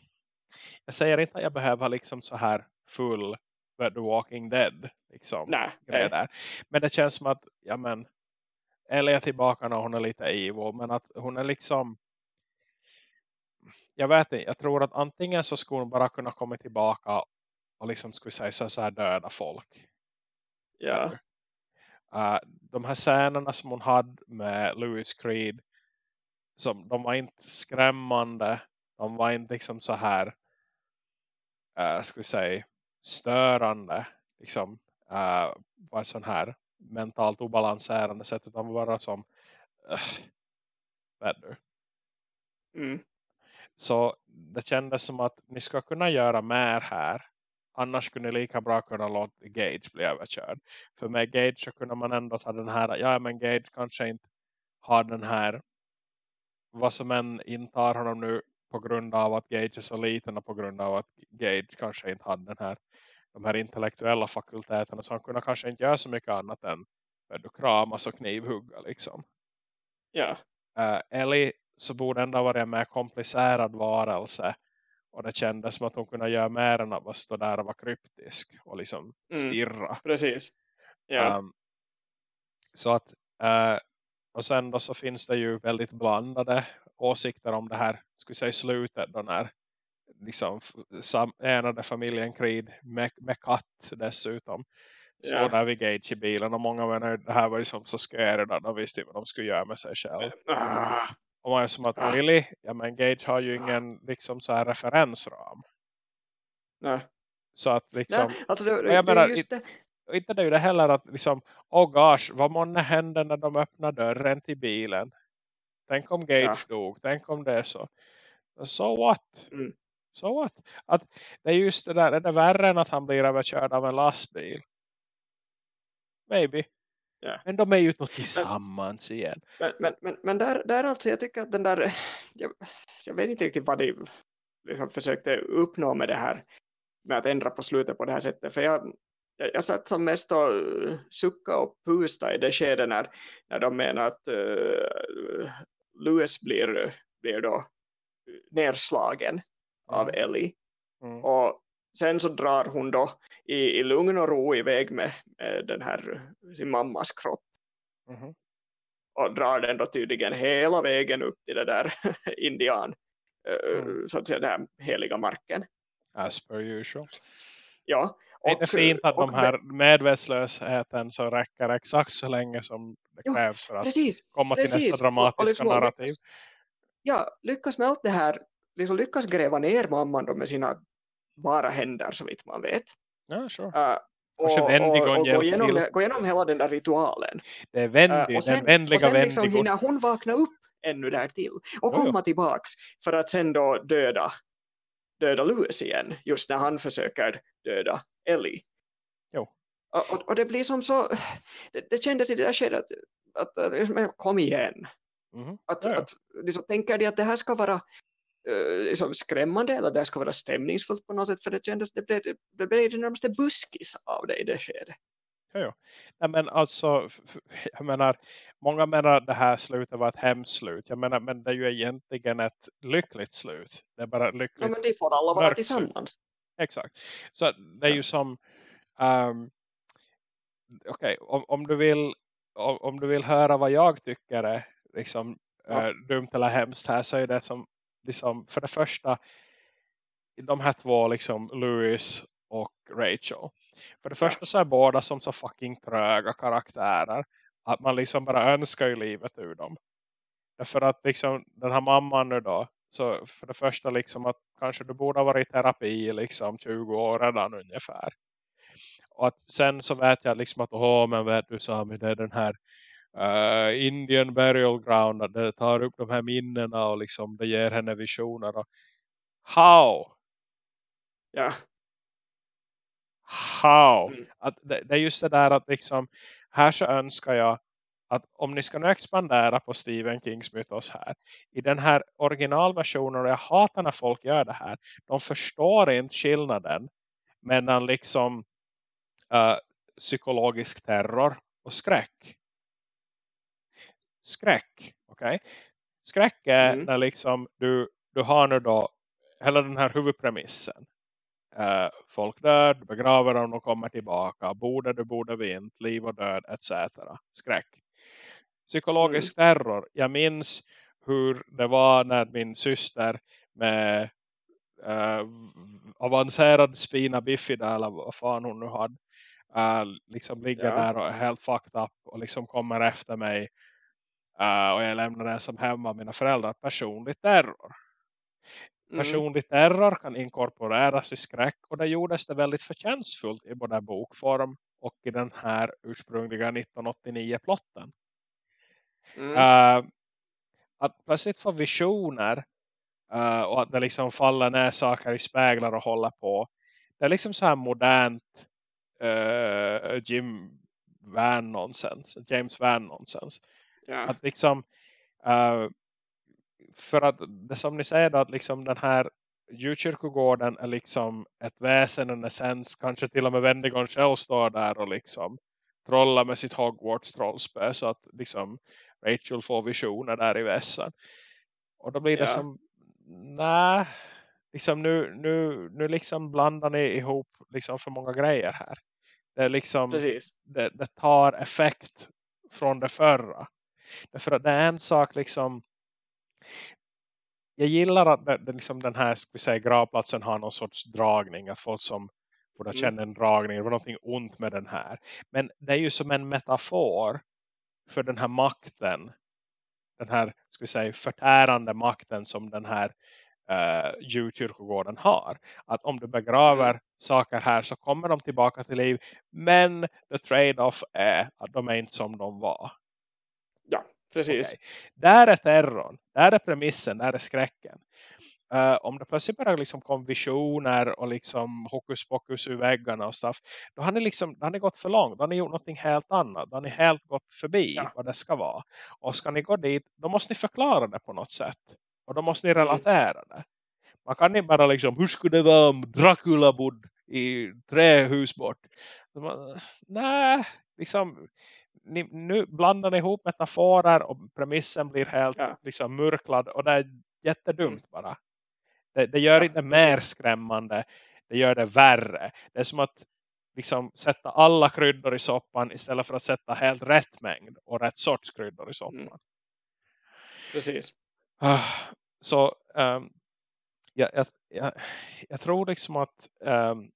Jag säger inte att jag behöver liksom så här full The Walking Dead. Liksom, nej, nej. Där. Men det känns som att ja men eller är tillbaka när hon är lite evil. Men att hon är liksom... Jag vet inte. Jag tror att antingen så skulle hon bara kunna komma tillbaka. Och liksom skulle säga så, så här döda folk. Ja. Uh, de här scenerna som hon hade med Louis Creed. som, de var inte skrämmande. De var inte liksom så här uh, ska vi säga störande liksom uh, på ett sån här mentalt obalanserande sätt utan bara som uh, mm. så det kändes som att ni ska kunna göra mer här annars skulle ni lika bra kunna låta Gage bli överkörd för med Gage så kunde man ändå ta den här ja men Gage kanske inte har den här vad som än intar honom nu på grund av att Gage är så liten och på grund av att Gage kanske inte hade den här de här intellektuella fakulteterna så han kunde kanske inte göra så mycket annat än att kramas och knivhugga liksom. Ja. Uh, Ellie så borde ändå vara en mer komplicerad varelse och det kändes som att hon kunde göra mer än att stå där och vara kryptisk och liksom mm. stirra. Mm, precis. Ja. Um, så att uh, och sen då så finns det ju väldigt blandade åsikter om det här, vi säga slutet då när liksom enade familjen Creed med, med katt dessutom. Så yeah. där vi Gage i bilen och många menar det här var ju som så scary då de visste vad de skulle göra med sig själv. Ah. Och man är som att, ah. really? Ja men Gage har ju ingen liksom så här referensram. Nej. Så att liksom, Nej, alltså det, det, jag menar, just det inte det ju det heller att liksom, oh gosh, vad månne hände när de öppnar dörren till bilen? Tänk om Gage ja. dog, tänk om det är så. So what? Mm. So what? Att det är just det där, är det värre än att han blir överkörd av en lastbil? Maybe. Yeah. Men de är ju något tillsammans men, igen. Men, men, men, men där, där alltså, jag tycker att den där, jag, jag vet inte riktigt vad de liksom försökte uppnå med det här, med att ändra på slutet på det här sättet. För jag, jag, jag satt som mest och uh, sucka och pusta i det skedet när, när de menar att uh, Lewis blir, blir då nerslagen mm. Av Ellie. Mm. Och sen så drar hon då i, i lugn och ro iväg med, med den här sin mammas kropp. Mm. Och drar den då tydligen hela vägen upp till det där indian, mm. så att säga den heliga marken. As per usual. Ja. Och, det är fint att de här medvetslösheten så räcker exakt så länge som det jo, krävs för att precis, komma till precis. nästa dramatiska och liksom narrativ. Lyckas, ja, lyckas med allt det här, liksom lyckas gräva ner mamman då med sina bara händer så vitt man vet. Ja, sure. Uh, och, och, och, och gå, igenom, gå igenom hela den där ritualen. Det är vändig, uh, och sen, den vänliga och sen liksom hinner hon vakna upp ännu där till och komma jo, tillbaks för att sen då döda döda Louis igen just när han försöker döda Ellie. Jo. Och, och, och det blir som så det, det kändes i det där skedet att, att, kom igen. Mm. Att, ja, ja. att liksom, tänker de att det här ska vara liksom skrämmande eller det ska vara stämningsfullt på något sätt för det kändes det blev, det blev det närmaste buskis av det i det skedet. Ja, ja. Nej, men alltså jag menar många menar att det här slutet var ett hemskt slut. Jag menar, men det är ju egentligen ett lyckligt slut. Det är bara lyckligt. Ja, men det får alla vara tillsammans. Exakt. Så det är ju som um, okej, okay, om, om, du vill om, om, du vill höra vad jag tycker är liksom ja. uh, dumt eller hemskt här så är det som liksom, för det första de här två liksom Louis och Rachel. För det första så är båda som så fucking tröga karaktärer att man liksom bara önskar ju livet ur dem. Därför att liksom den här mamman nu då. Så för det första liksom att kanske du borde ha varit i terapi liksom 20 år redan ungefär. Och att sen så vet jag liksom att åh men vet du Sami det är den här uh, Indian burial ground. Att det tar upp de här minnena och liksom det ger henne visioner. Och, how? Ja. How? Mm. Att det, det är just det där att liksom här så önskar jag att om ni ska nu expandera på Stephen Kings mytos här. I den här originalversionen, och jag hatar när folk gör det här. De förstår inte skillnaden mellan liksom uh, psykologisk terror och skräck. Skräck? Okay? Skräck är mm. när liksom du, du har nu då hela den här huvudpremissen eh, folk dör, du begraver dem och kommer tillbaka. Borde du, borde vi inte, liv och död, etc. Skräck. Psykologisk mm. terror. Jag minns hur det var när min syster med eh, avancerad spina bifida eller vad fan hon nu hade. Uh, liksom ligger ja. där och är helt fucked up och liksom kommer efter mig Uh, och jag lämnade ensam hemma mina föräldrar. Personlig terror. Mm. Personlig terror kan inkorporeras i skräck. Och det gjordes det väldigt förtjänstfullt i både bokform och i den här ursprungliga 1989-plotten. Mm. Uh, att plötsligt få visioner uh, och att det liksom faller ner saker i speglar och håller på. Det är liksom så här modernt uh, Jim Van nonsens, James Van nonsens. Yeah. Att liksom för att det som ni säger då att liksom den här djurkyrkogården är liksom ett väsen, en essens, kanske till och med Wendigon själv står där och liksom trollar med sitt Hogwarts trollspö så att liksom Rachel får visioner där i vässan. Och då blir det ja. som, nej, liksom nu, nu, nu liksom blandar ni ihop liksom för många grejer här. Det liksom, det, det, tar effekt från det förra. Därför att det är en sak liksom jag gillar att det, det, liksom den här ska vi säga, gravplatsen har någon sorts dragning. Att folk som borde mm. känna en dragning. Det var någonting ont med den här. Men det är ju som en metafor för den här makten. Den här ska vi säga, förtärande makten som den här uh, djurkyrkogården har. Att om du begraver mm. saker här så kommer de tillbaka till liv. Men the trade-off är att de är inte som de var. Precis. Okay. Där är terrorn. Där är premissen. Där är skräcken. Uh, om det plötsligt bara liksom kom visioner och liksom hokus pokus ur väggarna och stuff. Då har ni liksom då har ni gått för långt. Då har ni gjort något helt annat. Då har ni helt gått förbi ja. vad det ska vara. Och ska ni gå dit, då måste ni förklara det på något sätt. Och då måste ni mm. relatera det. Man kan inte bara liksom, hur skulle det vara om Dracula bodde i tre hus bort? Nej, liksom ni, nu blandar ni ihop metaforer och premissen blir helt ja. liksom mörklad och det är jättedumt mm. bara. Det, det gör ja, inte mer skrämmande, det gör det värre. Det är som att liksom sätta alla kryddor i soppan istället för att sätta helt rätt mängd och rätt sorts kryddor i soppan. Mm. Precis. Uh, så um, jag, jag, jag, jag, tror liksom att um,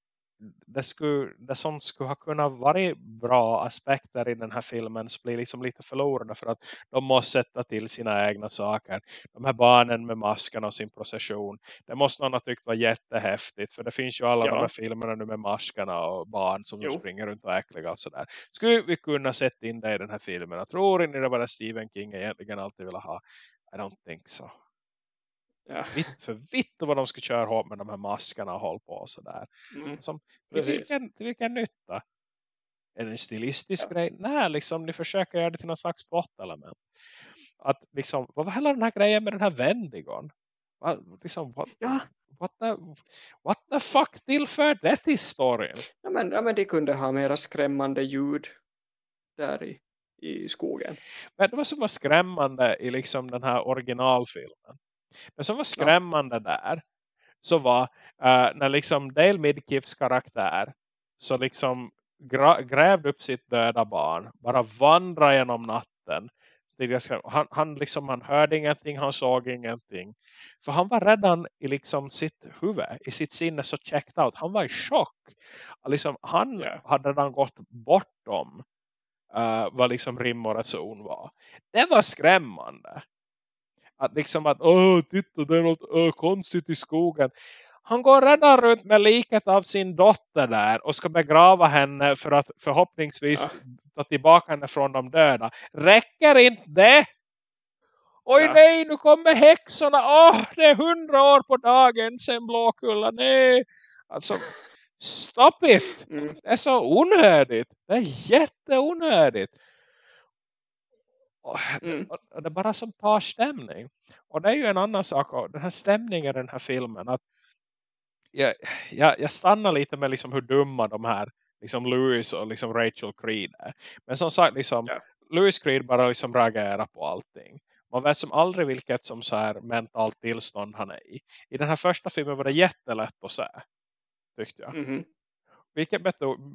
det, skulle, det som skulle ha kunnat vara bra aspekter i den här filmen så blir liksom lite förlorade för att de måste sätta till sina egna saker. De här barnen med maskerna och sin procession. Det måste någon ha tyckt var jättehäftigt för det finns ju alla ja. de här filmerna nu med maskerna och barn som jo. springer runt och äckliga och sådär. Skulle vi kunna sätta in det i den här filmen? Jag tror inte det var det Stephen King egentligen alltid ville ha. I don't think so. Ja. Vitt för vitt vad de ska köra ihop med de här maskerna och hålla på och sådär. Mm. Som, till, vilken, till vilken nytta? Är det en stilistisk ja. grej? Nej, liksom ni försöker göra det till någon slags plottelement. Att liksom, vad var hela den här grejen med den här Vendigon? Vad, liksom, what, ja. what, the, what the fuck tillför det till storyn? Ja men, ja men de kunde ha mera skrämmande ljud där i, i skogen. Men det var som var skrämmande i liksom den här originalfilmen. Det som var skrämmande där så var uh, när liksom Dale Midkiffs karaktär så liksom grävde upp sitt döda barn. Bara vandra genom natten. Han, han, liksom, han hörde ingenting, han såg ingenting. För han var redan i liksom sitt huvud, i sitt sinne så checked out. Han var i chock. Liksom, han yeah. hade redan gått bortom uh, vad liksom rim och reson var. Det var skrämmande. Att liksom att, åh titta det är något ö, konstigt i skogen. Han går redan runt med liket av sin dotter där och ska begrava henne för att förhoppningsvis ja. ta tillbaka henne från de döda. Räcker inte det? Oj ja. nej, nu kommer häxorna. Åh, det är hundra år på dagen sen Blåkulla. Nej, alltså stop it. Mm. Det är så onödigt. Det är jätteonödigt. Mm. Och det bara som tar stämning. Och det är ju en annan sak. Den här stämningen i den här filmen. att jag, jag, jag stannar lite med liksom hur dumma de här liksom Louis och liksom Rachel Creed är. Men som sagt, liksom, yeah. Louis Creed bara liksom reagerar på allting. Man vet som aldrig vilket som så här mentalt tillstånd han är i. I den här första filmen var det jättelätt att se. Tyckte jag. Mm -hmm. Vilket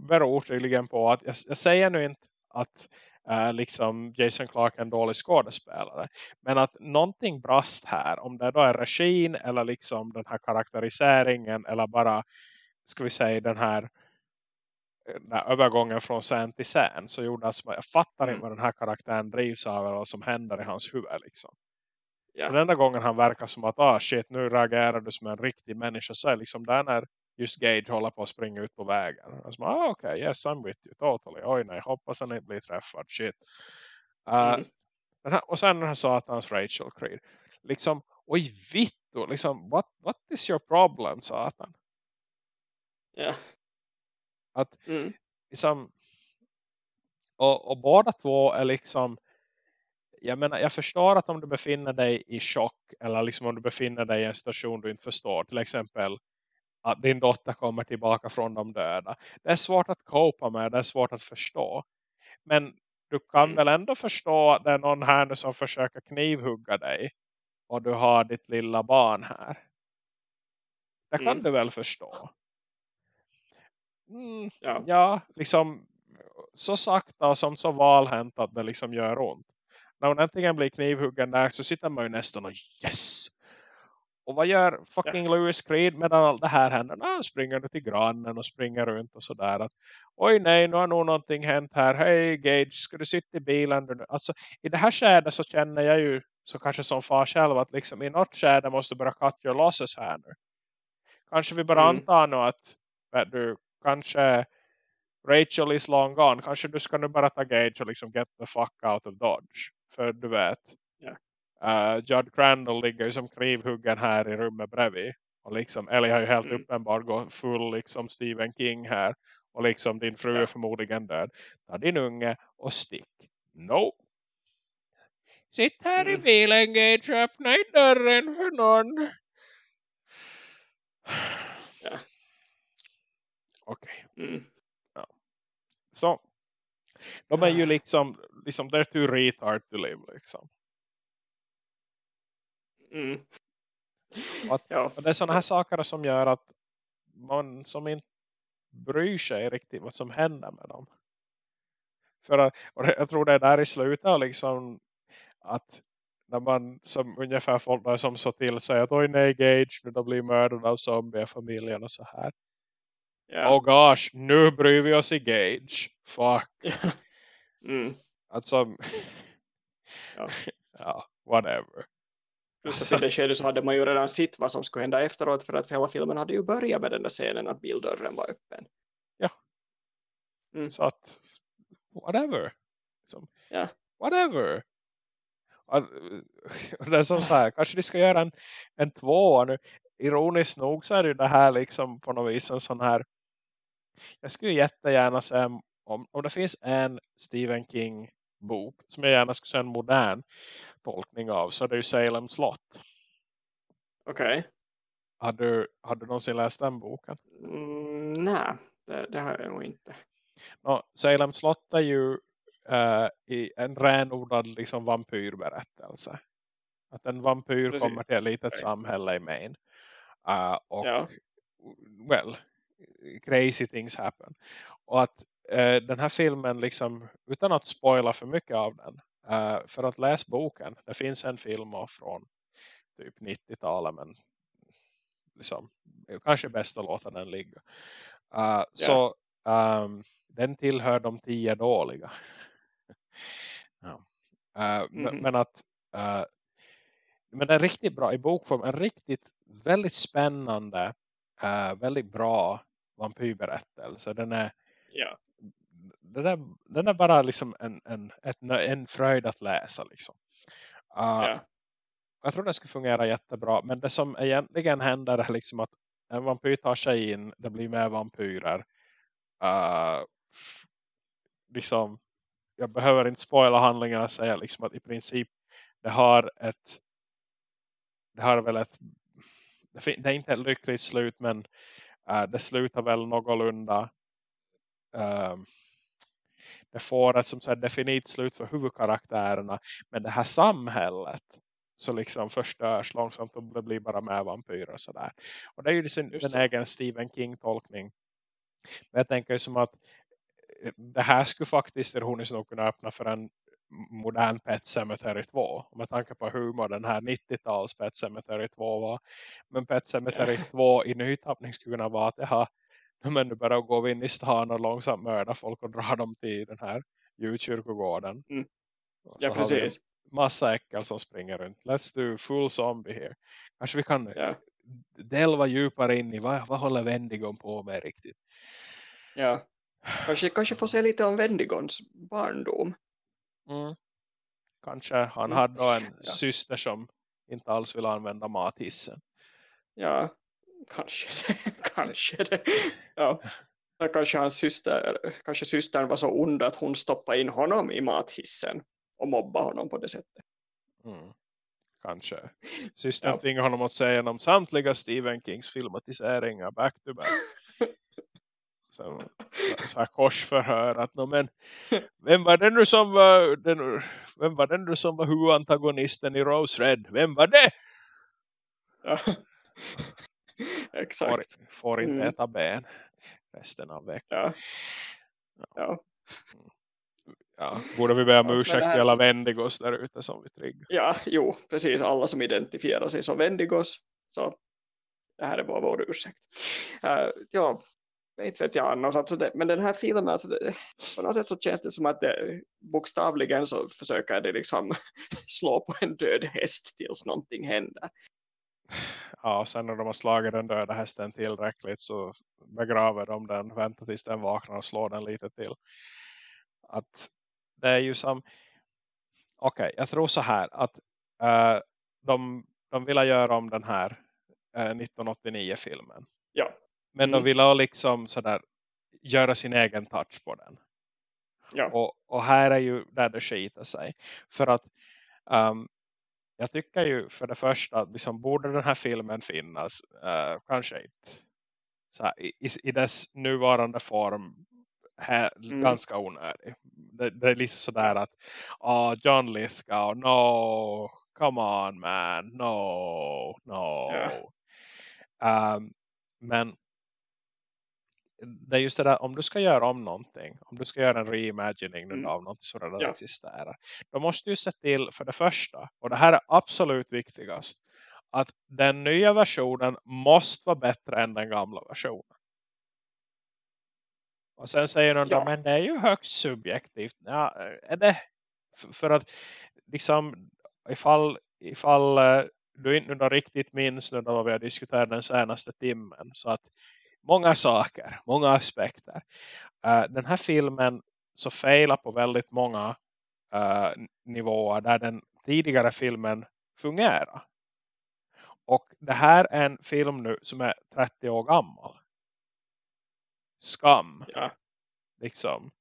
beror tydligen på att jag, jag säger nu inte att äh, liksom Jason Clark en dålig skådespelare. Men att någonting brast här. Om det då är regin eller liksom den här karaktäriseringen. Eller bara, ska vi säga den här när övergången från scen till scen så gjorde att jag fattar mm. inte vad den här karaktären drivs av eller vad som händer i hans huvud liksom. Ja. Den enda gången han verkar som att ah shit nu reagerar du som en riktig människa så är liksom där när just Gage håller på att springa ut på vägen. Alltså, ah, okej, okay, yes I'm with you, totally. Oj nej, hoppas han inte blir träffad, shit. Uh, mm. här, och sen den här satans Rachel Creed. Liksom, oj vittu, liksom, what, what is your problem, satan? Ja. Att, mm. liksom, och, och båda två är liksom jag menar, jag förstår att om du befinner dig i chock eller liksom om du befinner dig i en station du inte förstår, till exempel att din dotter kommer tillbaka från de döda. Det är svårt att copa med, det är svårt att förstå. Men du kan mm. väl ändå förstå att det är någon här nu som försöker knivhugga dig och du har ditt lilla barn här. Det kan mm. du väl förstå. Mm, ja. ja, liksom så sakta som så valhänt att det liksom gör ont när hon äntligen blir knivhuggen där så sitter man ju nästan och yes! Och vad gör fucking ja. Lewis Creed medan allt det här händer? Nah, han springer till grannen och springer runt och sådär. Att, Oj nej, nu har nog någonting hänt här. Hej Gage, ska du sitta i bilen? Alltså, I det här skedet så känner jag ju så kanske som far själv att liksom i något skede måste börja cut your losses här nu. Kanske vi bara mm. antar nu att du kanske Rachel is long gone. Kanske du ska nu bara ta Gage och liksom get the fuck out of Dodge. För du vet. Uh, Judd Crandall ligger ju som krivhuggen här i rummet bredvid. Och liksom, Ellie har ju helt mm. uppenbart gått full liksom Stephen King här. Och liksom din fru är förmodligen död. Ta din unge och stick. No. Sitt här mm. i bilen Gage och öppna i dörren för någon. Ja. Okej. Okay. Mm. Ja. Så de är ju liksom, liksom they're too retard to live liksom. Mm. Att, ja. och det är sådana här saker som gör att man som inte bryr sig riktigt vad som händer med dem. För att, och jag tror det är där i slutet liksom att när man som ungefär folk där som så till sig att oj nej Gage nu då blir mördad av zombiefamiljen och så här. Yeah. Oh gosh, nu bryr vi oss i Gage. Fuck. mm. Alltså, ja. ja, whatever. Plus att i det skedet så hade man ju redan sett vad som skulle hända efteråt för att hela filmen hade ju börjat med den där scenen att bildörren var öppen. Ja. Mm. Så att, whatever. Som, ja. Whatever. Det är som så här, kanske de ska göra en, en två nu. Ironiskt nog så är det ju det här liksom på något vis en sån här jag skulle jättegärna säga om, om det finns en Stephen King bok som jag gärna skulle säga en modern tolkning av så är det ju Salem slott. Okej. Okay. Har du, har du någonsin läst den boken? Mm, nej, det, det, har jag nog inte. No, Salem slott är ju uh, i en renodlad liksom, vampyrberättelse. Att en vampyr Precis. kommer till ett litet okay. samhälle i Maine. Uh, och ja. well, crazy things happen. Och att eh, den här filmen liksom, utan att spoila för mycket av den, eh, för att läsa boken, det finns en film från typ 90-talet men liksom, kanske bäst att låta den ligga. Uh, yeah. Så um, den tillhör de tio dåliga. ja. uh, mm -hmm. men, att uh, men är riktigt bra i bokform. En riktigt väldigt spännande, väldigt bra vampyrberättelse. Den är, ja. Den är, den är bara liksom en, en, ett, en fröjd att läsa. Liksom. Uh, ja. Jag tror det skulle fungera jättebra. Men det som egentligen händer är liksom att en vampyr tar sig in. Det blir mer vampyrer. Uh, liksom, jag behöver inte spoila handlingarna och säga liksom att i princip det har ett det har väl ett det är inte ett lyckligt slut men Uh, det slutar väl någorlunda uh, det får ett som så definitivt slut för huvudkaraktärerna men det här samhället så liksom förstörs långsamt och det blir bara med vampyrer och sådär. Och det är ju liksom den egen Stephen King-tolkning. Men jag tänker ju som att eh, det här skulle faktiskt ironiskt nog kunna öppna för en modern Pet Cemetery 2. Med tanke på humor den här 90-tals Pet Cemetery 2 var. Men Pet Cemetery 2 i nytappning skulle kunna vara att det har men nu bara gå in i stan och långsamt mörda folk och dra dem till den här djurkyrkogården. Mm. Ja, precis. massa äckel som springer runt. Let's do full zombie here. Kanske vi kan ja. delva djupare in i vad, vad håller Wendigon på med riktigt. Ja, kanske, kanske få se lite om Wendigons barndom. Mm. Kanske han mm. hade en ja. syster som inte alls vill använda mathissen. Ja, kanske det. kanske det. Ja. Kanske hans syster, kanske systern var så ond att hon stoppade in honom i mathissen och mobbade honom på det sättet. Mm. Kanske. Systern ja. tvingade honom att säga om samtliga Stephen Kings filmatiseringar back to back. så, så här korsförhör att no, men, vem var den nu som var den, vem var den nu som var huvudantagonisten i Rose Red? Vem var det? Ja. Exakt. Får, får inte mm. äta ben resten av veckan. Ja. Ja. ja. Borde vi be om ursäkt till alla Vendigos där ute som vi triggar. Ja, jo, precis. Alla som identifierar sig som Vendigos. Så det här är bara vår ursäkt. Uh, ja, inte vet jag annars. Alltså det, men den här filmen, alltså det, på något sätt så känns det som att det, bokstavligen så försöker det liksom slå på en död häst tills någonting händer ja, sen när de har slagit den döda hästen tillräckligt så begraver de den, väntar tills den vaknar och slår den lite till. Att det är ju som okej, okay, jag tror så här att uh, de, de ville göra om den här uh, eh, 1989-filmen. Ja. Men mm. de ville liksom sådär göra sin egen touch på den. Ja. Och, och här är ju där det skiter sig. För att um, jag tycker ju för det första att liksom, borde den här filmen finnas uh, kanske inte så här, i, i dess nuvarande form här, mm. ganska onödig. Det, det är lite sådär att oh, John Lithgow, no, come on man, no, no. Yeah. Um, men det är just det där, om du ska göra om någonting, om du ska göra en reimagining mm. av något som redan ja. existerar, då måste du se till för det första, och det här är absolut viktigast, att den nya versionen måste vara bättre än den gamla versionen. Och sen säger någon, ja. men det är ju högst subjektivt. Ja, är det? För att liksom, ifall, ifall eh, du inte riktigt minns nu då vi har diskuterat den senaste timmen, så att många saker, många aspekter. Uh, den här filmen så failar på väldigt många uh, nivåer där den tidigare filmen fungerar. Och det här är en film nu som är 30 år gammal. Skam. Ja. Liksom.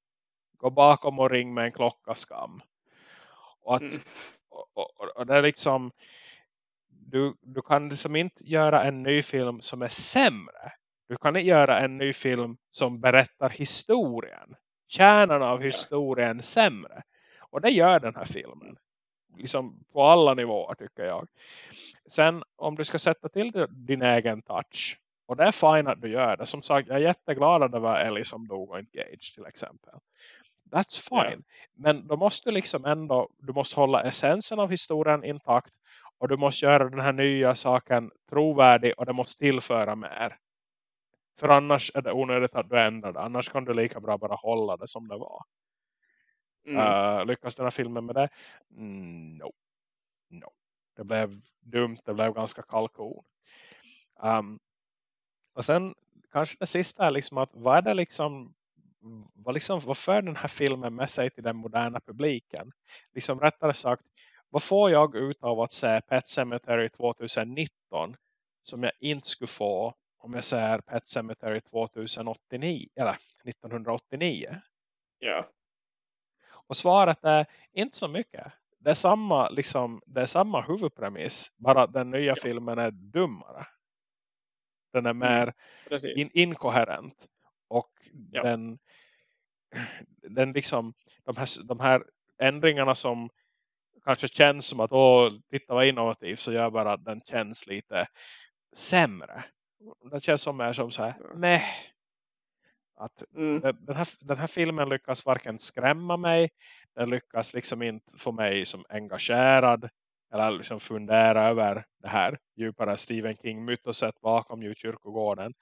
Gå bakom och ring med en klocka skam. Och, att, mm. och, och, och, det är liksom du, du kan liksom inte göra en ny film som är sämre du kan inte göra en ny film som berättar historien. Kärnan av historien sämre. Och det gör den här filmen. Liksom på alla nivåer tycker jag. Sen om du ska sätta till din egen touch. Och det är fint att du gör det. Som sagt, jag är jätteglad att det var Ellie som dog och inte Gage till exempel. That's fine. Yeah. Men då måste du liksom ändå, du måste hålla essensen av historien intakt. Och du måste göra den här nya saken trovärdig och det måste tillföra mer. För annars är det onödigt att du ändrar det. Annars kan du lika bra bara hålla det som det var. Mm. Uh, lyckas den här filmen med det? Mm, no. no. Det blev dumt. Det blev ganska kalkon. Um, och sen kanske det sista är liksom att vad är det liksom vad, liksom, vad för den här filmen med sig till den moderna publiken? Liksom rättare sagt, vad får jag ut av att se Pet Cemetery 2019 som jag inte skulle få om jag säger Pet Cemetery 2089 eller 1989. Ja. Och svaret är inte så mycket. Det är samma, liksom, det är samma huvudpremiss. Bara att den nya ja. filmen är dummare. Den är mm, mer mm, in, inkoherent. Och ja. den, den liksom, de här, de här ändringarna som kanske känns som att åh, titta vad innovativ så gör bara att den känns lite sämre det känns som är som så här, nej. Att mm. den, här, den här filmen lyckas varken skrämma mig. Den lyckas liksom inte få mig som engagerad. Eller liksom fundera över det här djupare Stephen King mytoset bakom djurkyrkogården.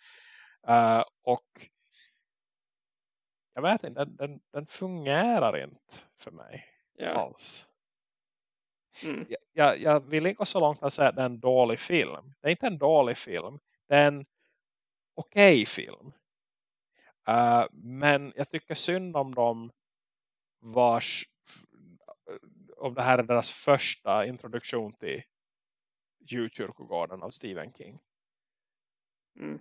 Uh, och jag vet inte, den, den, den fungerar inte för mig yeah. alls. Mm. Jag, jag, vill inte gå så långt att säga att det är en dålig film. Det är inte en dålig film. Det är en okej okay film. Uh, men jag tycker synd om dem vars om det här är deras första introduktion till djurkyrkogården av Stephen King. Mm.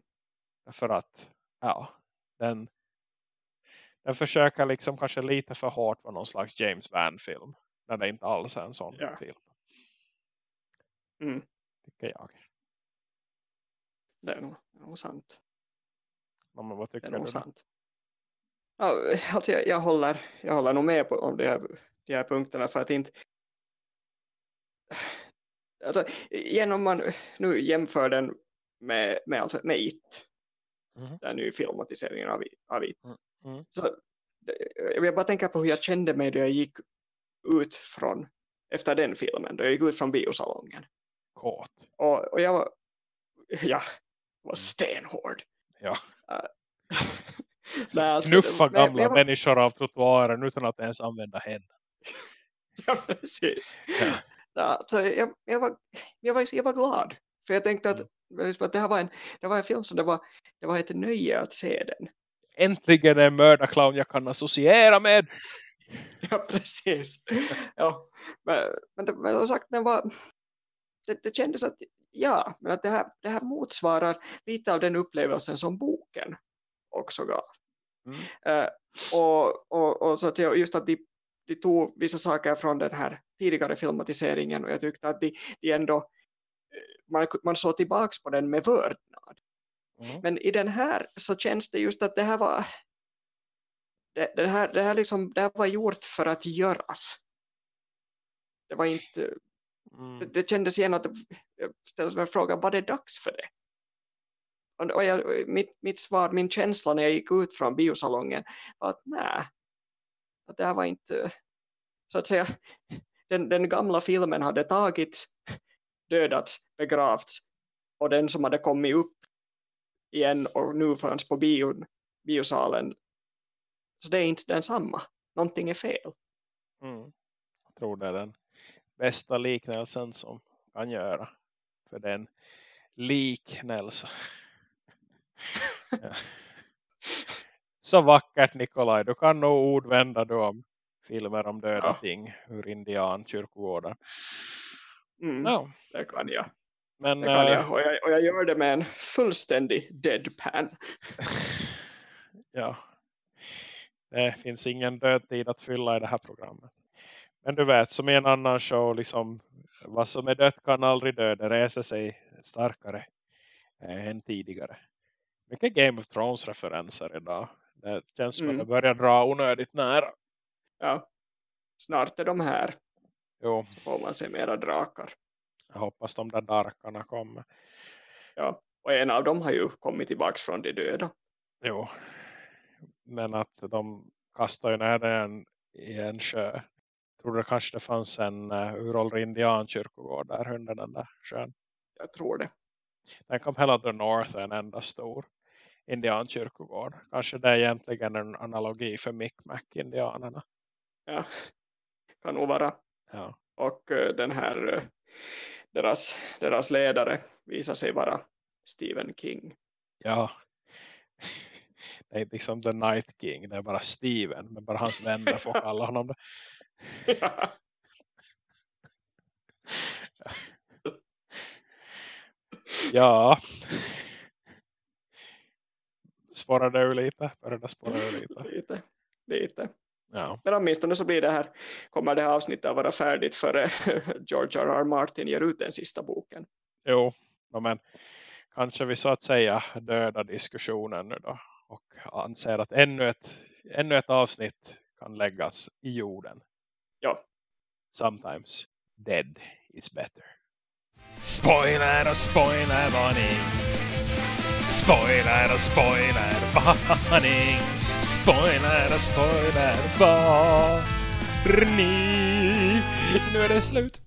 För att ja, den, den försöker liksom kanske lite för hårt vara någon slags James Van-film. När det inte alls är en sån ja. film. Mm. Tycker jag. Det är nog, det är nog sant. Men vad tycker det är nog du? sant. Ja, alltså jag, jag, håller, jag håller nog med på om de här, de här punkterna för att inte alltså, genom man nu jämför den med, med, alltså, med It mm. den nya filmatiseringen av, av It mm. Mm. så jag vill bara tänka på hur jag kände mig då jag gick ut från efter den filmen, då jag gick ut från biosalongen Kåt. Och, och jag var ja, var stenhård ja uh, Nej, alltså, knuffa gamla men människor av trottoaren utan att ens använda händerna. Ja, precis. Ja. Ja, så jag, jag, var, jag, var, jag var glad. För jag tänkte att, mm. att det, här var en, det var en film som det var, det var ett nöje att se den. Äntligen en mördarclown jag kan associera med. Ja, precis. Ja, men, men, men som sagt, den var, det, det kändes att ja, men att det här, det här motsvarar lite av den upplevelsen som boken också gav. Mm. Uh, och, och, och, så att just att de, de tog vissa saker från den här tidigare filmatiseringen och jag tyckte att de, de ändå eh, man, man såg tillbaks på den med vördnad. Mm. Men i den här så känns det just att det här var det, det, här, det, här liksom, det här var gjort för att göras. Det var inte mm. det, det kändes igen att jag ställde mig frågan, var det dags för det? Och, och jag, mitt, mitt svar, min känsla när jag gick ut från biosalongen var att nej, att det här var inte så att säga den, den gamla filmen hade tagits, dödats, begravts och den som hade kommit upp igen och nu fanns på bion, biosalen så det är inte densamma. Någonting är fel. Mm. Jag tror det är den bästa liknelsen som kan göra. För den liknelse. ja. Så vackert Nikolaj. Du kan nog ordvända du om filmer om döda ja. ting ur indiankyrkogårdar. Mm, ja. Det kan jag. Men, det kan äh, jag. Och, jag. och jag gör det med en fullständig deadpan. ja. Det finns ingen dödtid att fylla i det här programmet. Men du vet, som i en annan show, liksom, vad som är dött kan aldrig dö. Det reser sig starkare eh, än tidigare. Mycket Game of Thrones-referenser idag. Det känns som mm. att det börjar dra onödigt nära ja, snart är de här. Jo. Får man se mera drakar. Jag hoppas de där darkarna kommer. Ja, och en av dem har ju kommit tillbaka från de döda. Jo, men att de kastar ju ner den i en sjö. Tror det kanske det fanns en uh, uråldrig indiankyrkogård där under den där sjön. Jag tror det. Den kom hela The North en enda stor indiankyrkogård. Kanske det är egentligen en analogi för Mi'kmaq-indianerna ja, kan nog vara. Ja. Och uh, den här uh, deras, deras ledare visar sig vara Stephen King. Ja. Det är liksom The Night King. Det är bara Steven. Men bara hans vänner får kalla honom det. Ja. Spårade ur lite. Började spåra ur lite. Lite. Lite. Ja. Men åtminstone så blir det här, kommer det här avsnittet att vara färdigt före George R. R. Martin ger ut den sista boken. Jo, men kanske vi så att säga döda diskussionen nu då. Och anser att ännu ett, ännu ett avsnitt kan läggas i jorden. Ja. Sometimes dead is better. Spoiler och spoiler varning. Spoiler och spoiler varning. Spoiler, spoiler, varning. Nu är det slut.